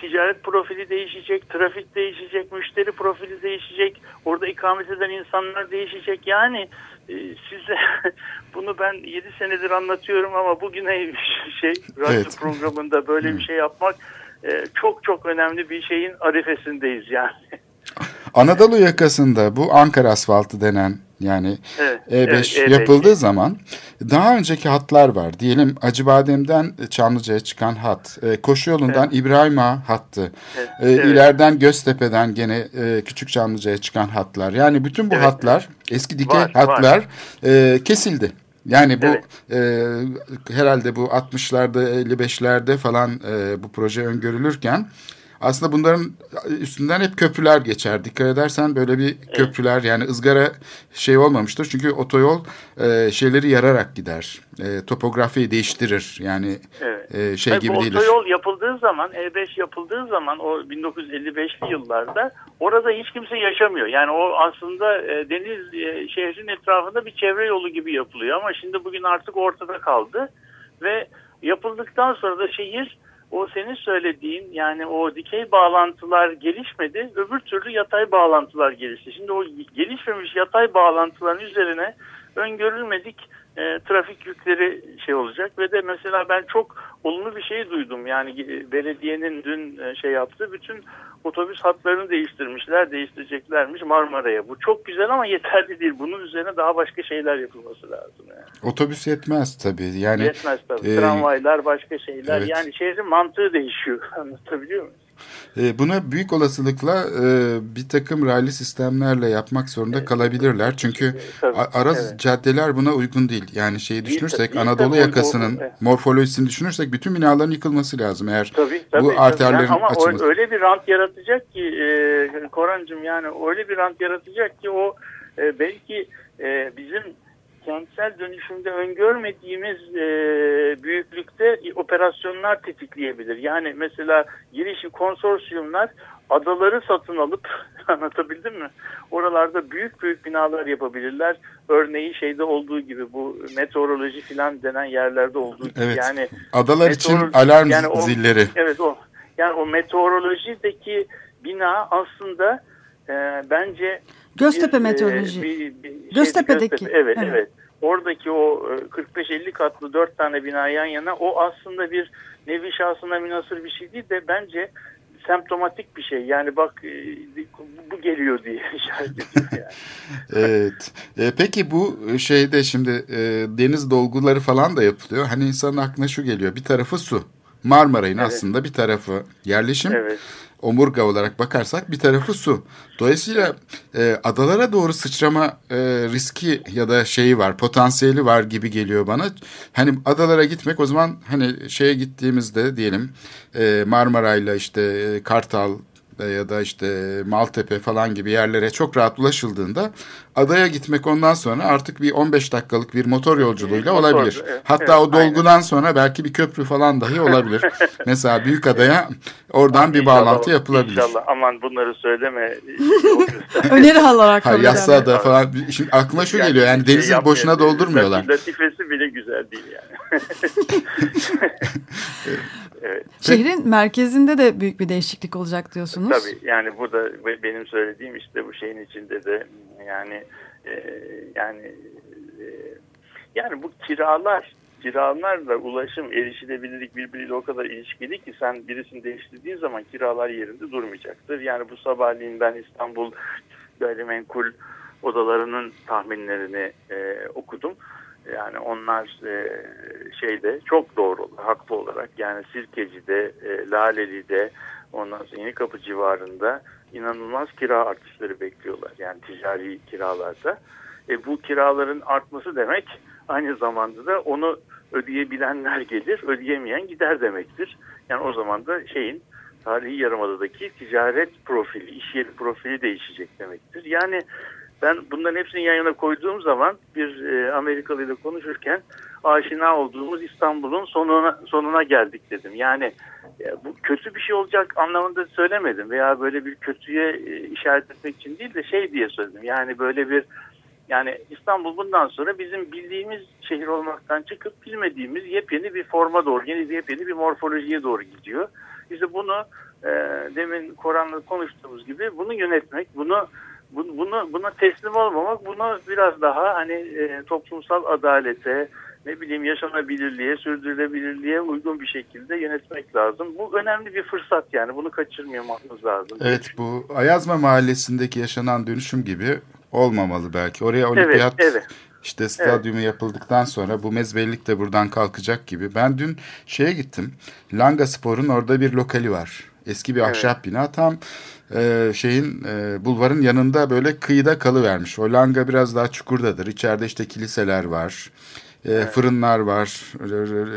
ticaret profili değişecek, trafik değişecek, müşteri profili değişecek, orada ikamet eden insanlar değişecek. Yani e, size bunu ben 7 senedir anlatıyorum ama bugüne şey radyo Evet. programında böyle bir şey yapmak e, çok çok önemli bir şeyin arifesindeyiz yani. Anadolu yakasında bu Ankara asfaltı denen yani Evet, E5 evet, E5. yapıldığı zaman daha önceki hatlar var. Diyelim Acıbadem'den Çamlıca'ya çıkan hat, e, koşu yolundan İbrahim Ağa hattı, Evet, e, evet. ileriden Göztepe'den gene e, Küçük Çamlıca'ya çıkan hatlar. Yani bütün bu Evet, hatlar, eski dikey Var, hatlar e, kesildi. Yani bu Evet. e, herhalde bu 60'larda 55'lerde falan e, bu proje öngörülürken aslında bunların üstünden hep köprüler geçer. Dikkat edersen böyle bir köprüler yani ızgara şey olmamıştır. Çünkü otoyol e, şeyleri yararak gider. E, topografiyi değiştirir. Yani Evet. e, şey Tabii gibi bu değildir. otoyol yapıldığı zaman, E5 yapıldığı zaman o 1955'li yıllarda orada hiç kimse yaşamıyor. Yani o aslında e, deniz e, şehrin etrafında bir çevre yolu gibi yapılıyor ama şimdi bugün artık ortada kaldı ve yapıldıktan sonra da şehir o senin söylediğin yani o dikey bağlantılar gelişmedi. Öbür türlü yatay bağlantılar gelişti. Şimdi o gelişmemiş yatay bağlantıların üzerine öngörülmedik e, trafik yükleri şey olacak ve de mesela ben çok olumlu bir şey duydum. Yani e, belediyenin dün e, şey yaptı. Bütün otobüs hatlarını değiştirmişler, değiştireceklermiş Marmara'ya. Bu çok güzel ama yeterli değil. Bunun üzerine daha başka şeyler yapılması lazım. Yani. Otobüs yetmez tabii. Yani Yetmez tabii. e, Tramvaylar, başka şeyler. evet. Yani şehrin mantığı değişiyor. Anlatabiliyor muyum? E, Buna büyük olasılıkla e, bir takım raylı sistemlerle yapmak zorunda kalabilirler. Çünkü Tabii, a- ara evet. caddeler buna uygun değil. Yani şeyi düşünürsek tabii, değil Anadolu tabii, yakasının evet. morfolojisini düşünürsek bütün binaların yıkılması lazım eğer Tabii, tabii, bu tabii. arterlerin Yani ama o- açılması. öyle bir rant yaratacak ki e, Korancığım yani öyle bir rant yaratacak ki o e, belki e, bizim kentsel dönüşümde öngörmediğimiz e, büyüklükte operasyonlar tetikleyebilir. Yani mesela girişi konsorsiyumlar adaları satın alıp anlatabildim mi? Oralarda büyük büyük binalar yapabilirler. Örneği şeyde olduğu gibi bu meteoroloji filan denen yerlerde olduğu gibi. Evet. Yani Adalar için alarm yani o- zilleri. Evet o. Yani o meteorolojideki bina aslında e, bence Göztepe bir, e, meteoroloji. bir- bir şeydi, Göztepe'deki, Göztepe, Evet, evet. evet Oradaki o e, 45-50 katlı dört tane bina yan yana o aslında bir nevi şahsına münasır bir şey değil de bence semptomatik bir şey. Yani bak e, bu geliyor diye işaret ediyor yani. Evet. E, peki bu şeyde şimdi e, deniz dolguları falan da yapılıyor. Hani insanın aklına şu geliyor. Bir tarafı su. Marmaray'ın Evet. aslında bir tarafı yerleşim. Evet. Omurga olarak bakarsak bir tarafı su. Dolayısıyla e, adalara doğru sıçrama e, riski ya da şeyi var, potansiyeli var gibi geliyor bana. Hani adalara gitmek o zaman hani şeye gittiğimizde diyelim e, Marmaray'la işte e, Kartal ya da işte Maltepe falan gibi yerlere çok rahat ulaşıldığında adaya gitmek ondan sonra artık bir 15 dakikalık bir motor yolculuğuyla Motor, olabilir. evet, Hatta evet, o dolgudan sonra belki bir köprü falan dahi olabilir. Mesela büyük adaya oradan bir İnşallah- bağlantı yapılabilir. İnşallah aman bunları söyleme. Öneri alarak Ha, kabul yassı ada falan. Şimdi aklıma şu geliyor yani şey denizi boşuna doldurmuyorlar. Latifesi bile güzel değil yani. evet. Şehrin merkezinde de büyük bir değişiklik olacak diyorsunuz. Tabii yani burada be- benim söylediğim işte bu şeyin içinde de yani e, yani e, yani bu kiralar kiralarla ulaşım erişilebilirlik birbiriyle o kadar ilişkili ki sen birisini değiştirdiğin zaman kiralar yerinde durmayacaktır. Yani bu sabahleyin ben İstanbul gayrimenkul odalarının tahminlerini e, okudum. Yani onlar e, şeyde çok doğru, haklı olarak yani Sirkeci'de, e, Laleli'de, ondan sonra Yenikapı civarında inanılmaz kira artışları bekliyorlar. Yani ticari kiralarda. E, bu kiraların artması demek aynı zamanda da onu ödeyebilenler gelir, ödeyemeyen gider demektir. Yani o zaman da şeyin tarihi yarımadadaki ticaret profili, iş yeri profili değişecek demektir. Yani ben bunların hepsini yan yana koyduğum zaman bir e, Amerikalı ile konuşurken aşina olduğumuz İstanbul'un sonuna sonuna geldik dedim. Yani e, bu kötü bir şey olacak anlamında söylemedim veya böyle bir kötüye e, işaret etmek için değil de şey diye söyledim. Yani böyle bir yani İstanbul bundan sonra bizim bildiğimiz şehir olmaktan çıkıp bilmediğimiz yepyeni bir forma doğru, yeni yepyeni bir morfolojiye doğru gidiyor. İşte bunu e, demin Koran'la konuştuğumuz gibi bunu yönetmek, bunu bunu, bunu buna teslim olmamak, bunu biraz daha hani e, toplumsal adalete, ne bileyim yaşanabilirliğe, sürdürülebilirliğe uygun bir şekilde yönetmek lazım. Bu önemli bir fırsat yani bunu kaçırmamamız lazım. Evet bu Ayazma Mahallesi'ndeki yaşanan dönüşüm gibi olmamalı belki. Oraya olimpiyat Evet, evet. işte stadyumu yapıldıktan sonra bu mezbellik de buradan kalkacak gibi. Ben dün şeye gittim. Langa Spor'un orada bir lokali var. Eski bir ahşap bina tam e, şeyin e, bulvarın yanında böyle kıyıda kalıvermiş. O langa biraz daha çukurdadır. İçeride işte kiliseler var. e, Fırınlar var.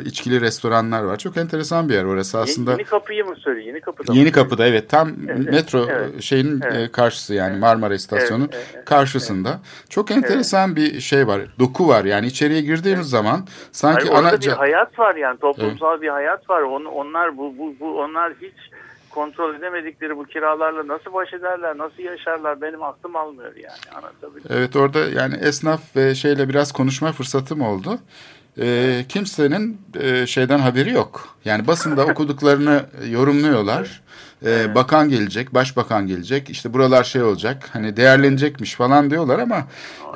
içkili restoranlar var. Çok enteresan bir yer orası aslında. Yeni, yeni kapıyı mı söylüyor? Yeni kapıda? Yeni kapıda evet tam Evet, metro evet, şeyin evet. e, karşısı yani Marmara İstasyonu'nun evet, evet, karşısında. Çok enteresan bir şey var. Doku var. Yani içeriye girdiğimiz zaman sanki Hayır, ana bir hayat var yani toplumsal bir hayat var. On, onlar bu, bu, bu onlar hiç kontrol edemedikleri bu kiralarla nasıl baş ederler, nasıl yaşarlar benim aklım almıyor yani anlatabiliyor. Evet orada yani esnaf ve şeyle biraz konuşma fırsatım oldu. Ee, kimsenin e, şeyden haberi yok. Yani basında okuduklarını yorumluyorlar. Ee, Bakan gelecek, başbakan gelecek. İşte buralar şey olacak. Hani değerlenecekmiş falan diyorlar ama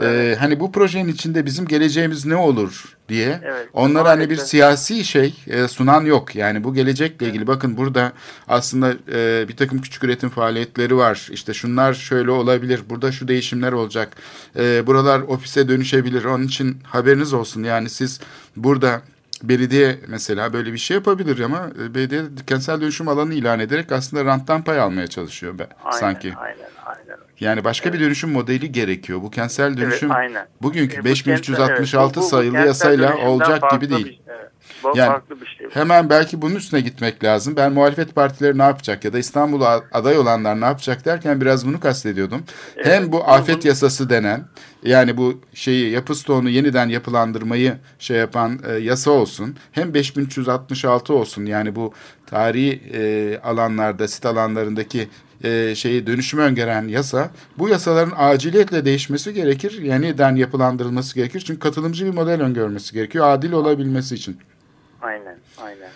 e, hani bu projenin içinde bizim geleceğimiz ne olur diye Evet, onlar hani bir siyasi şey e, sunan yok. Yani bu gelecekle ilgili bakın burada aslında e, bir takım küçük üretim faaliyetleri var. İşte şunlar şöyle olabilir. Burada şu değişimler olacak. E, buralar ofise dönüşebilir. Onun için haberiniz olsun. Yani siz burada belediye mesela böyle bir şey yapabilir ama e, belediye kentsel dönüşüm alanı ilan ederek aslında ranttan pay almaya çalışıyor be, Aynen, sanki. Aynen, aynen. Yani başka bir dönüşüm modeli gerekiyor. Bu kentsel dönüşüm aynen. bugünkü E, bu 5366 kentsel- evet, bu- bu sayılı yasayla olacak gibi değil. Bir, evet, bu Yani farklı bir şey. Hemen belki bunun üstüne gitmek lazım. Ben muhalefet partileri ne yapacak ya da İstanbul'a aday olanlar ne yapacak derken biraz bunu kastediyordum. Hem bu afet yasası denen yani bu şeyi yapı stoğunu yeniden yapılandırmayı şey yapan e, yasa olsun. Hem 5366 olsun yani bu tarihi e, alanlarda sit alanlarındaki e, şeyi dönüşümü öngören yasa bu yasaların aciliyetle değişmesi gerekir. Yeniden yapılandırılması gerekir. Çünkü katılımcı bir model öngörmesi gerekiyor. Adil olabilmesi için. Aynen, aynen.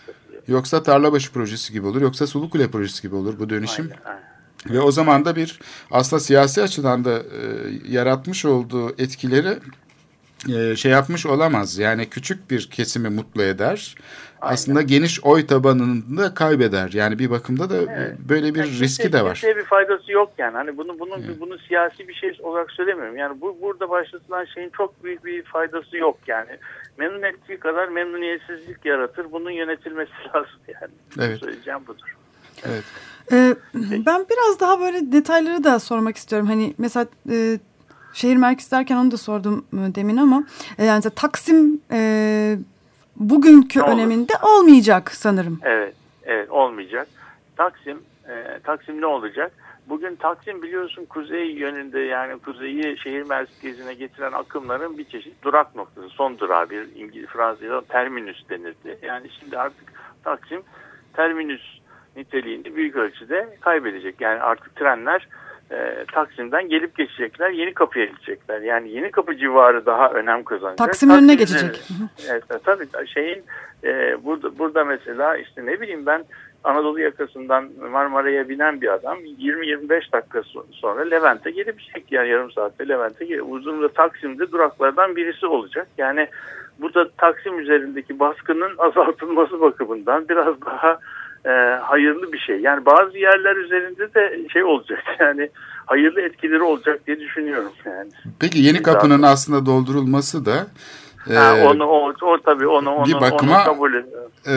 Yoksa Tarlabaşı projesi gibi olur, yoksa Sulukule projesi gibi olur bu dönüşüm. Aynen, aynen. Ve o zaman da bir aslında siyasi açıdan da e, yaratmış olduğu etkileri e, şey yapmış olamaz. Yani küçük bir kesimi mutlu eder. Aslında geniş oy tabanını da kaybeder. Yani bir bakımda da e, böyle bir Yani riski kimseye- de var. Kimseye bir faydası yok yani. Hani bunu bunun bunu siyasi bir şey olarak söylemiyorum. Yani bu burada başlatılan şeyin çok büyük bir faydası yok yani. Memnun ettiği kadar memnuniyetsizlik yaratır. Bunun yönetilmesi lazım yani. Evet. Söyleyeceğim budur. Evet. Ee, Ben biraz daha böyle detayları da sormak istiyorum. Hani mesela e, şehir merkezi derken onu da sordum e, demin ama e, yani Taksim e, bugünkü Ne olur? öneminde olmayacak sanırım. Evet, evet olmayacak. Taksim, e, Taksim ne olacak? Bugün Taksim biliyorsun kuzey yönünde yani kuzeyi şehir merkezine getiren akımların bir çeşit durak noktası. Son durağı bir İngiliz Fransızca terminüs denirdi. Yani şimdi artık Taksim terminüs niteliğini büyük ölçüde kaybedecek. Yani artık trenler e, Taksim'den gelip geçecekler, yeni kapıya gidecekler. Yani yeni kapı civarı daha önem kazanacak. Taksim önüne Taksim'de- geçecek. Evet, tabii şeyin e, burada burada mesela işte ne bileyim ben Anadolu yakasından Marmara'ya binen bir adam 20-25 dakika so- sonra Levent'e gelebilecek yani yarım saatte Levent'e gele Uzun'da Taksim'de duraklardan birisi olacak. Yani burada Taksim üzerindeki baskının azaltılması bakımından biraz daha e, hayırlı bir şey. Yani bazı yerler üzerinde de şey olacak yani hayırlı etkileri olacak diye düşünüyorum yani. Peki yeni kapının aslında doldurulması da e, Ha, onu o, o tabii onu onu, bir bakıma- onu kabul ediyorum. e,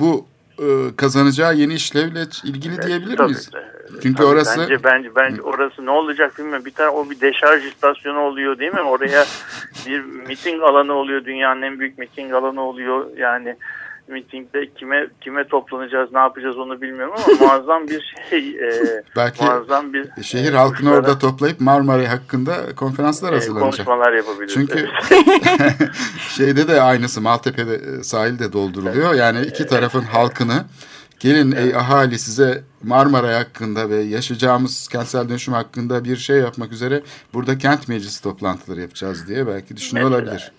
bu e, kazanacağı yeni işlevle ilgili diyebilir Tabii, miyiz? tabii. Çünkü Tabii, orası bence bence bence orası ne olacak bilmiyorum. Bir tane o bir deşarj istasyonu oluyor değil mi? Oraya bir miting alanı oluyor. Dünyanın en büyük miting alanı oluyor. Yani mitingde kime kime toplanacağız, ne yapacağız onu bilmiyorum ama muazzam bir şey, e, belki muazzam bir şehir e, halkını kuşlara, orada toplayıp Marmaray hakkında konferanslar e, hazırlanacak. konuşmalar yapabiliriz. Çünkü Evet. şeyde de aynısı Maltepe'de e, sahilde dolduruluyor. Yani iki tarafın halkını gelin ey ahali size Marmaray hakkında ve yaşayacağımız kentsel dönüşüm hakkında bir şey yapmak üzere burada kent meclisi toplantıları yapacağız diye belki düşünüyor olabilir.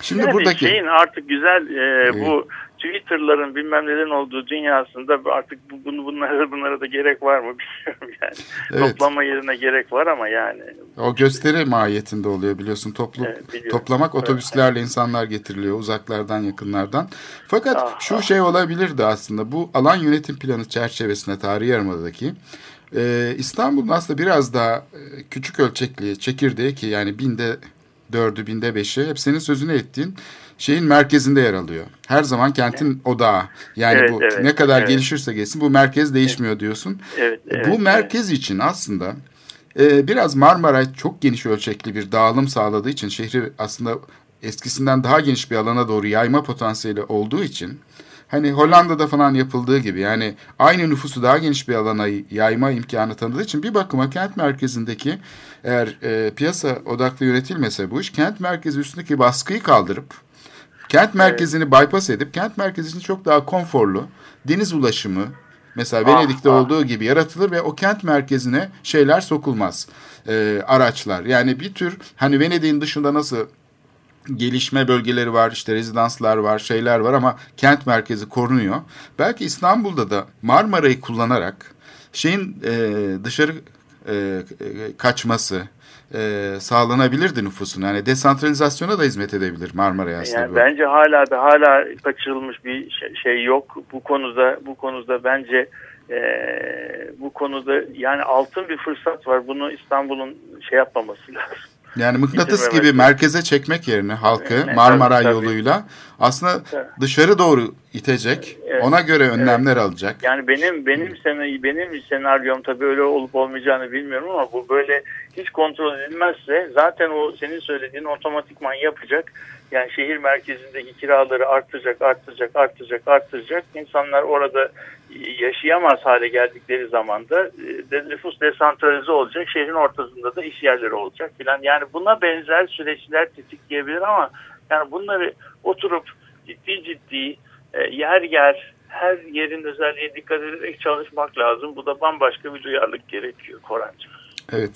Şimdi Yani buradaki şeyin artık güzel e, bu Twitter'ların bilmem nelerin olduğu dünyasında artık bu, bunu bunlara bunlara da gerek var mı bilmiyorum yani. Evet. Toplama yerine gerek var ama yani o gösteri mahiyetinde oluyor biliyorsun. Toplu Evet, biliyorum. toplamak otobüslerle insanlar getiriliyor uzaklardan yakınlardan. Fakat Ah, şu şey olabilirdi aslında bu alan yönetim planı çerçevesinde tarihi yarımadadaki e, İstanbul'un aslında biraz daha e, küçük ölçekli çekirdeği ki yani binde dördü binde beşi hep senin sözünü ettiğin şeyin merkezinde yer alıyor. Her zaman kentin odağı. Yani Evet, bu evet, ne kadar evet. gelişirse gelsin bu merkez değişmiyor diyorsun. evet, evet, bu merkez için aslında e, biraz Marmaray çok geniş ölçekli bir dağılım sağladığı için şehri aslında eskisinden daha geniş bir alana doğru yayma potansiyeli olduğu için hani Hollanda'da falan yapıldığı gibi yani aynı nüfusu daha geniş bir alana yayma imkanı tanıdığı için bir bakıma kent merkezindeki eğer e, piyasa odaklı yönetilmese bu iş kent merkezi üstündeki baskıyı kaldırıp kent merkezini bypass edip kent merkezini çok daha konforlu deniz ulaşımı mesela Ah, Venedik'te ah. olduğu gibi yaratılır ve o kent merkezine şeyler sokulmaz. Ee, araçlar yani bir tür hani Venedik'in dışında nasıl gelişme bölgeleri var, işte rezidanslar var, şeyler var ama kent merkezi korunuyor. Belki İstanbul'da da Marmara'yı kullanarak şeyin e, dışarı e, e, kaçması e, sağlanabilirdi nüfusun. Yani desantralizasyona da hizmet edebilir Marmara'ya aslında. Yani bu. bence hala da hala kaçırılmış bir şey, şey yok. Bu konuda bu konuda bence e, bu konuda yani altın bir fırsat var. Bunu İstanbul'un şey yapmaması lazım. Yani mıknatıs gibi merkeze çekmek yerine halkı Evet, Marmara tabii, yoluyla aslında Tabii. dışarı doğru itecek. Evet. Ona göre önlemler alacak. Yani benim benim sene benim senaryom tabii öyle olup olmayacağını bilmiyorum ama bu böyle hiç kontrol edilmezse zaten o senin söylediğin otomatikman yapacak. Yani şehir merkezindeki kiraları arttıracak, arttıracak, arttıracak, arttıracak. İnsanlar orada yaşayamaz hale geldikleri zaman da e, nüfus desantralize olacak. Şehrin ortasında da iş yerleri olacak filan. Yani buna benzer süreçler tetikleyebilir ama yani bunları oturup ciddi ciddi e, yer yer her yerin özelliğine dikkat ederek çalışmak lazım. Bu da bambaşka bir duyarlılık gerekiyor Korancığım. Evet.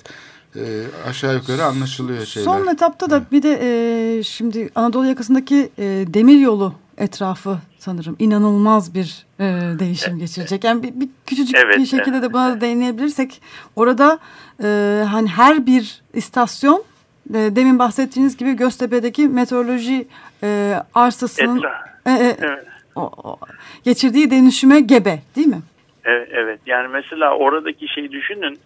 Ee, aşağı yukarı anlaşılıyor şeyler. Son etapta da bir de e, şimdi Anadolu yakasındaki e, demir yolu etrafı sanırım inanılmaz bir e, değişim geçirecek. Yani bir, bir küçücük Evet, bir şekilde evet, de buna da değinebilirsek orada e, hani her bir istasyon e, demin bahsettiğiniz gibi Göztepe'deki meteoroloji e, arsasının e, e, Evet. o, o, geçirdiği dönüşüme gebe değil mi? Evet, evet. Yani mesela oradaki şeyi düşünün.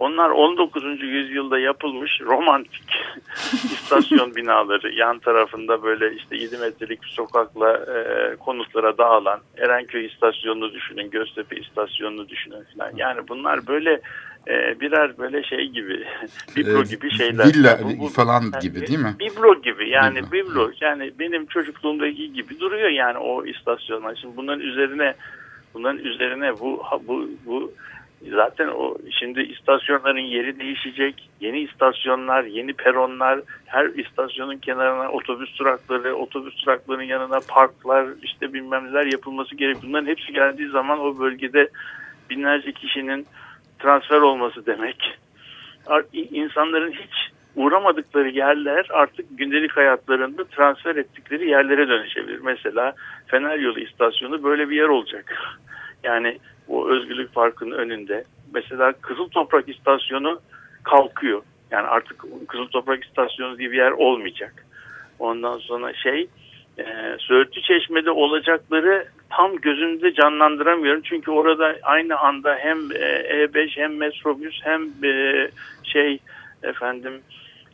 Onlar 19. yüzyılda yapılmış romantik istasyon binaları. Yan tarafında böyle işte 7 metrelik bir sokakla e, konutlara dağılan Erenköy istasyonunu düşünün, Göztepe istasyonunu düşünün falan. Yani bunlar böyle e, birer böyle şey gibi, biblo Ee, gibi şeyler. Villa Bu- bu- falan yani gibi değil mi? Biblo gibi yani Biblo, biblo, yani benim çocukluğumdaki gibi duruyor yani o istasyonlar. Şimdi bunların üzerine bunların üzerine bu bu bu zaten o şimdi istasyonların yeri değişecek. Yeni istasyonlar, yeni peronlar, her istasyonun kenarına otobüs durakları, otobüs duraklarının yanına parklar, işte bilmem neler yapılması gerek. Bunların hepsi geldiği zaman o bölgede binlerce kişinin transfer olması demek. Ar- İnsanların hiç uğramadıkları yerler artık gündelik hayatlarında transfer ettikleri yerlere dönüşebilir. Mesela Fener Yolu istasyonu böyle bir yer olacak. Yani o Özgürlük Parkı'nın önünde. Mesela Kızıl Toprak istasyonu kalkıyor. Yani artık Kızıl Toprak istasyonu diye bir yer olmayacak. Ondan sonra şey e, Söğütlü Çeşme'de olacakları tam gözümde canlandıramıyorum. Çünkü orada aynı anda hem e, E5 hem metrobüs hem e, şey efendim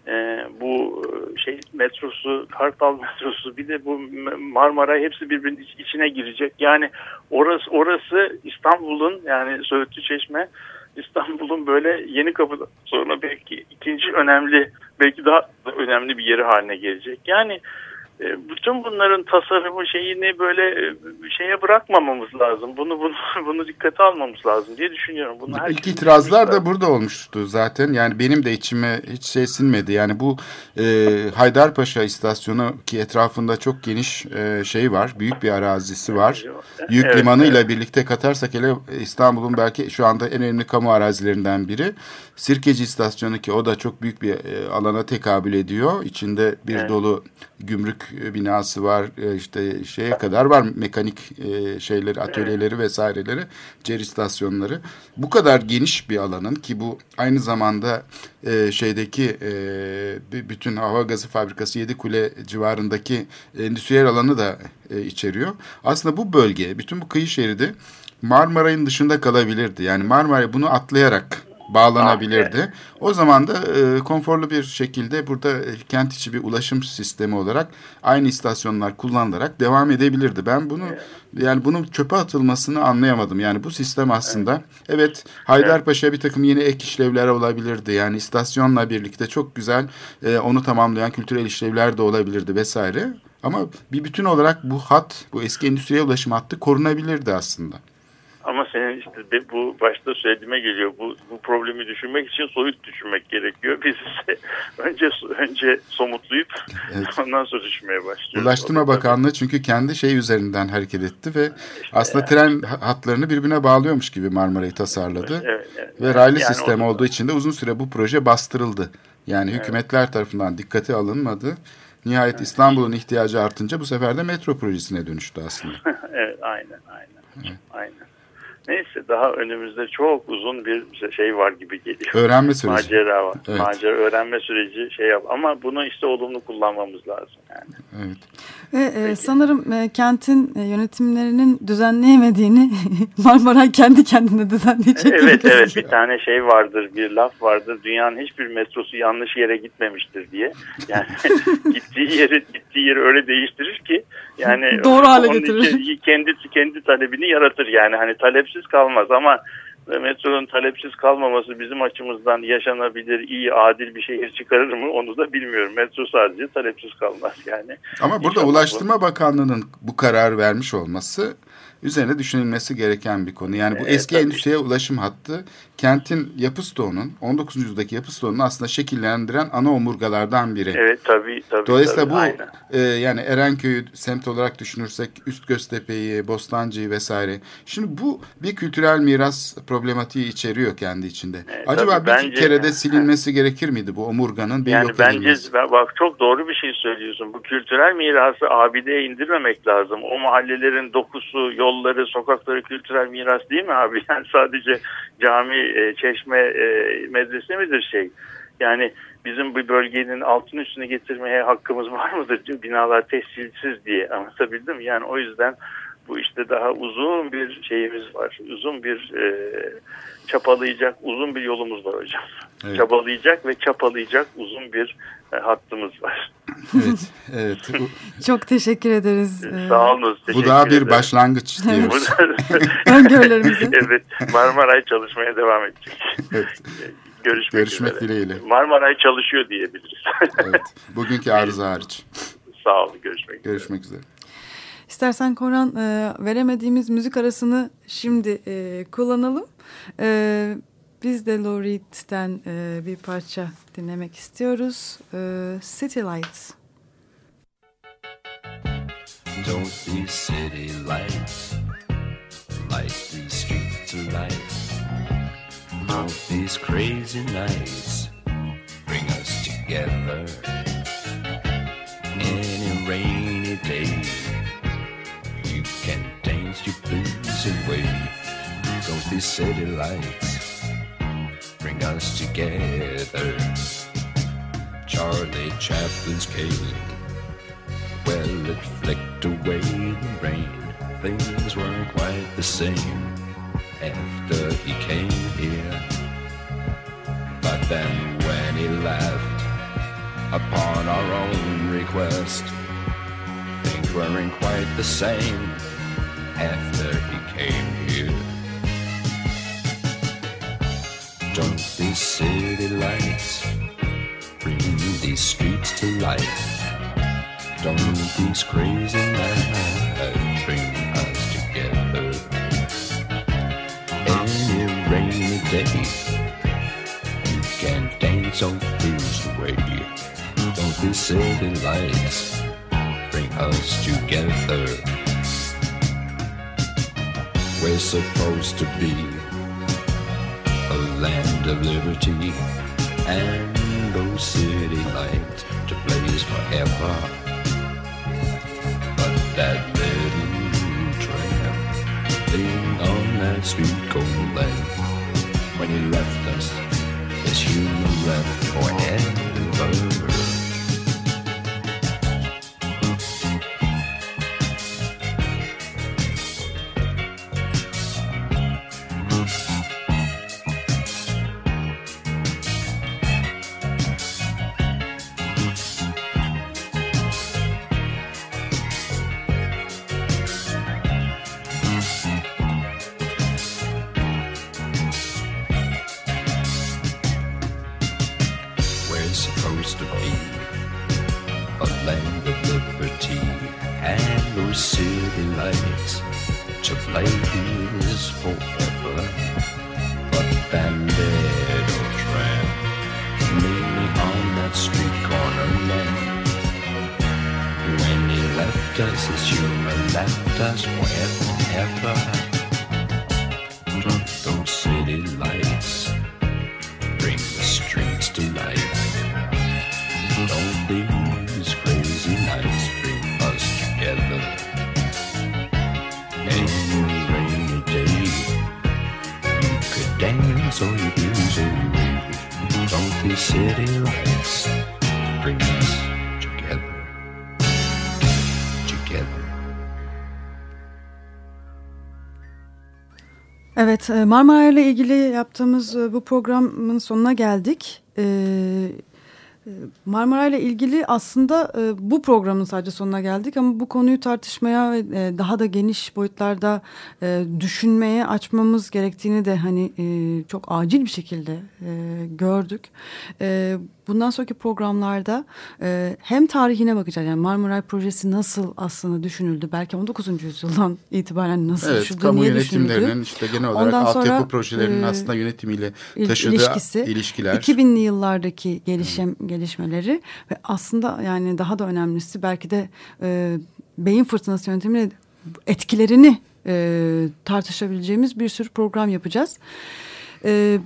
e, bu şey metrosu, Kartal metrosu bir de bu Marmara hepsi birbirinin iç- içine girecek. Yani orası orası İstanbul'un yani Söğütlü Çeşme İstanbul'un böyle yeni kapıdan sonra belki ikinci önemli belki daha önemli bir yeri haline gelecek. Yani bütün bunların tasarımı şeyini böyle e, şeye bırakmamamız lazım. Bunu bunu bunu dikkate almamız lazım diye düşünüyorum. Bunu İlk itirazlar da burada olmuştu zaten. Yani benim de içime hiç şey sinmedi. Yani bu e, Haydarpaşa istasyonu ki etrafında çok geniş e, şey var. Büyük bir arazisi var. Yük Evet, limanıyla evet. birlikte katarsak hele İstanbul'un belki şu anda en önemli kamu arazilerinden biri. Sirkeci istasyonu ki o da çok büyük bir e, alana tekabül ediyor. İçinde bir Evet. dolu gümrük e, binası var. E, işte şeye kadar var mekanik e, şeyleri, atölyeleri vesaireleri, cer istasyonları. Bu kadar geniş bir alanın ki bu aynı zamanda e, şeydeki e, bütün hava gazı fabrikası Yedikule civarındaki endüstriyel alanı da e, içeriyor. Aslında bu bölge, bütün bu kıyı şeridi Marmaray'ın dışında kalabilirdi. Yani Marmaray bunu atlayarak bağlanabilirdi. O zaman da e, konforlu bir şekilde burada e, kent içi bir ulaşım sistemi olarak aynı istasyonlar kullanılarak devam edebilirdi. Ben bunu yani bunun çöpe atılmasını anlayamadım. Yani bu sistem aslında evet, Haydarpaşa bir takım yeni ek işlevler olabilirdi. Yani istasyonla birlikte çok güzel e, onu tamamlayan kültürel işlevler de olabilirdi vesaire. Ama bir bütün olarak bu hat, bu eski endüstriyel ulaşım hattı korunabilirdi aslında. Ama senin işte de bu başta söylediğime geliyor. Bu, bu problemi düşünmek için soyut düşünmek gerekiyor. Biz ise önce önce somutlayıp Evet. ondan sonra düşünmeye başlıyoruz. Ulaştırma. Bakanlığı çünkü kendi şey üzerinden hareket etti ve aslında tren hatlarını birbirine bağlıyormuş gibi Marmara'yı tasarladı. Evet, evet. Ve raylı Yani sistem olduğu için de uzun süre bu proje bastırıldı. Yani hükümetler tarafından dikkate alınmadı. Nihayet İstanbul'un ihtiyacı artınca bu sefer de metro projesine dönüştü aslında. evet, aynen, aynen. Aynen. Neyse daha önümüzde çok uzun bir şey var gibi geliyor. Öğrenme süreci. Macera var. Evet. Macera öğrenme süreci şey yap. Ama bunu işte olumlu kullanmamız lazım yani. Evet. Ve e, sanırım e, kentin e, yönetimlerinin düzenleyemediğini Marmaray kendi kendine düzenleyecek. evet evet gözüküyor. bir tane şey vardır bir laf vardır dünyanın hiçbir metrosu yanlış yere gitmemiştir diye yani gittiği yeri gittiği yeri öyle değiştirir ki yani Doğru hale getirir. kendi kendi talebini yaratır yani hani talepsiz kalmaz ama metronun talepsiz kalmaması bizim açımızdan yaşanabilir, iyi, adil bir şehir çıkarır mı onu da bilmiyorum. Metro sadece talepsiz kalmaz yani. Ama burada İnşallah bu- Ulaştırma Bakanlığı'nın bu karar vermiş olması üzerine düşünülmesi gereken bir konu. Yani bu Evet, eski tabii. endüstriye ulaşım hattı kentin yapı stoğunun 19. yüzyıldaki yapı stoğunu aslında şekillendiren ana omurgalardan biri. Evet tabii tabii. Dolayısıyla tabii, bu aynen. e, yani Erenköy'ü semt olarak düşünürsek Üst Göztepe'yi, Bostancı'yı vesaire. Şimdi bu bir kültürel miras problematiği içeriyor kendi içinde. Evet, Acaba tabii, bir bence- kere de silinmesi gerekir miydi bu omurganın bir Yani yok bence ben- bak çok doğru bir şey söylüyorsun. Bu kültürel mirası abideye indirmemek lazım. O mahallelerin dokusu, yolları, sokakları kültürel miras değil mi abi? Yani sadece cami, e, çeşme, e, medrese midir şey? Yani bizim bu bölgenin altın üstüne getirmeye hakkımız var mıdır? Binalar tescilsiz diye anlatabildim? Yani o yüzden Bu işte daha uzun bir şeyimiz var. Uzun bir e, çapalayacak uzun bir yolumuz var hocam. Evet. Çabalayacak ve çapalayacak uzun bir e, hattımız var. Evet, evet. Bu, Çok teşekkür ederiz. Ee, Sağ olun. bu teşekkür daha bir ederim. başlangıç diyoruz. Bu- Öngörülerimizi. evet Marmaray çalışmaya devam edecek. Evet, Görüşmek, görüşmek üzere. dileğiyle. Marmaray çalışıyor diyebiliriz. Evet. Bugünkü arıza hariç. Sağ olun görüşmek üzere. Görüşmek üzere. İstersen Koran e, veremediğimiz müzik arasını şimdi e, kullanalım. E, biz de Lou Reed'den e, bir parça dinlemek istiyoruz. E, City Lights. Don't these city lights light these streets of life? These crazy nights bring us together? Any away. Don't these city lights bring us together? Charlie Chaplin's cane well, it flicked away the rain. Things weren't quite the same after he came here. But then when he left, upon our own request, things weren't quite the same after he came here. Don't these city lights bring these streets to life? Don't these crazy nights bring us together? Any rainy day, you can dance on blues away. Don't these city lights bring us together? We're supposed to be a land of liberty and those city lights to blaze forever. But that little tramp thing on that street cold land, when he left us, this human left forever. Evet, e, Marmara ile ilgili yaptığımız e, bu programın sonuna geldik. E, Marmara ile ilgili aslında bu programın sadece sonuna geldik ama bu konuyu tartışmaya daha da geniş boyutlarda düşünmeye açmamız gerektiğini de hani çok acil bir şekilde gördük. Bundan sonraki programlarda e, hem tarihine bakacağız yani Marmaray projesi nasıl aslında düşünüldü belki 19. yüzyıldan itibaren nasıl Evet, düşünüldü, kamu yönetimlerinin düşünüldü? işte genel olarak Ondan altyapı sonra, projelerinin e, aslında yönetimiyle taşıdığı ilişkisi, ilişkiler. 2000'li yıllardaki gelişim gelişmeleri ve aslında yani daha da önemlisi belki de e, beyin fırtınası yöntemiyle etkilerini e, tartışabileceğimiz bir sürü program yapacağız. E,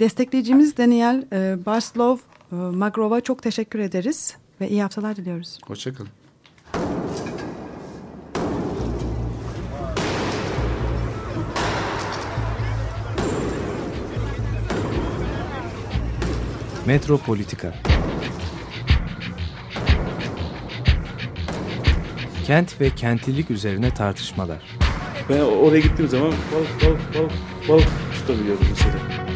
destekleyicimiz Daniel e, Barslov e, Magrov'a çok teşekkür ederiz ve iyi haftalar diliyoruz. Hoşçakalın. Metropolitika Kent ve kentlilik üzerine tartışmalar. Ben oraya gittiğim zaman balık balık balık balık tutabiliyordum mesela.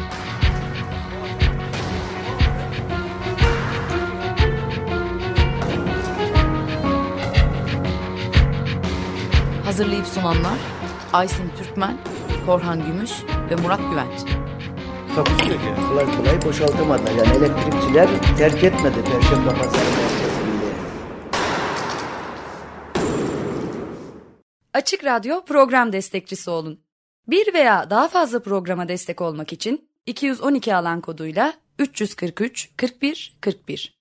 Hazırlayıp sunanlar Aysin Türkmen, Korhan Gümüş ve Murat Güvenç. Takusu yok yani. Kolay kolay boşaltamadılar. Yani elektrikçiler terk etmedi Perşembe Pazarı merkezini. Açık Radyo program destekçisi olun. Bir veya daha fazla programa destek olmak için 212 alan koduyla 343 41 41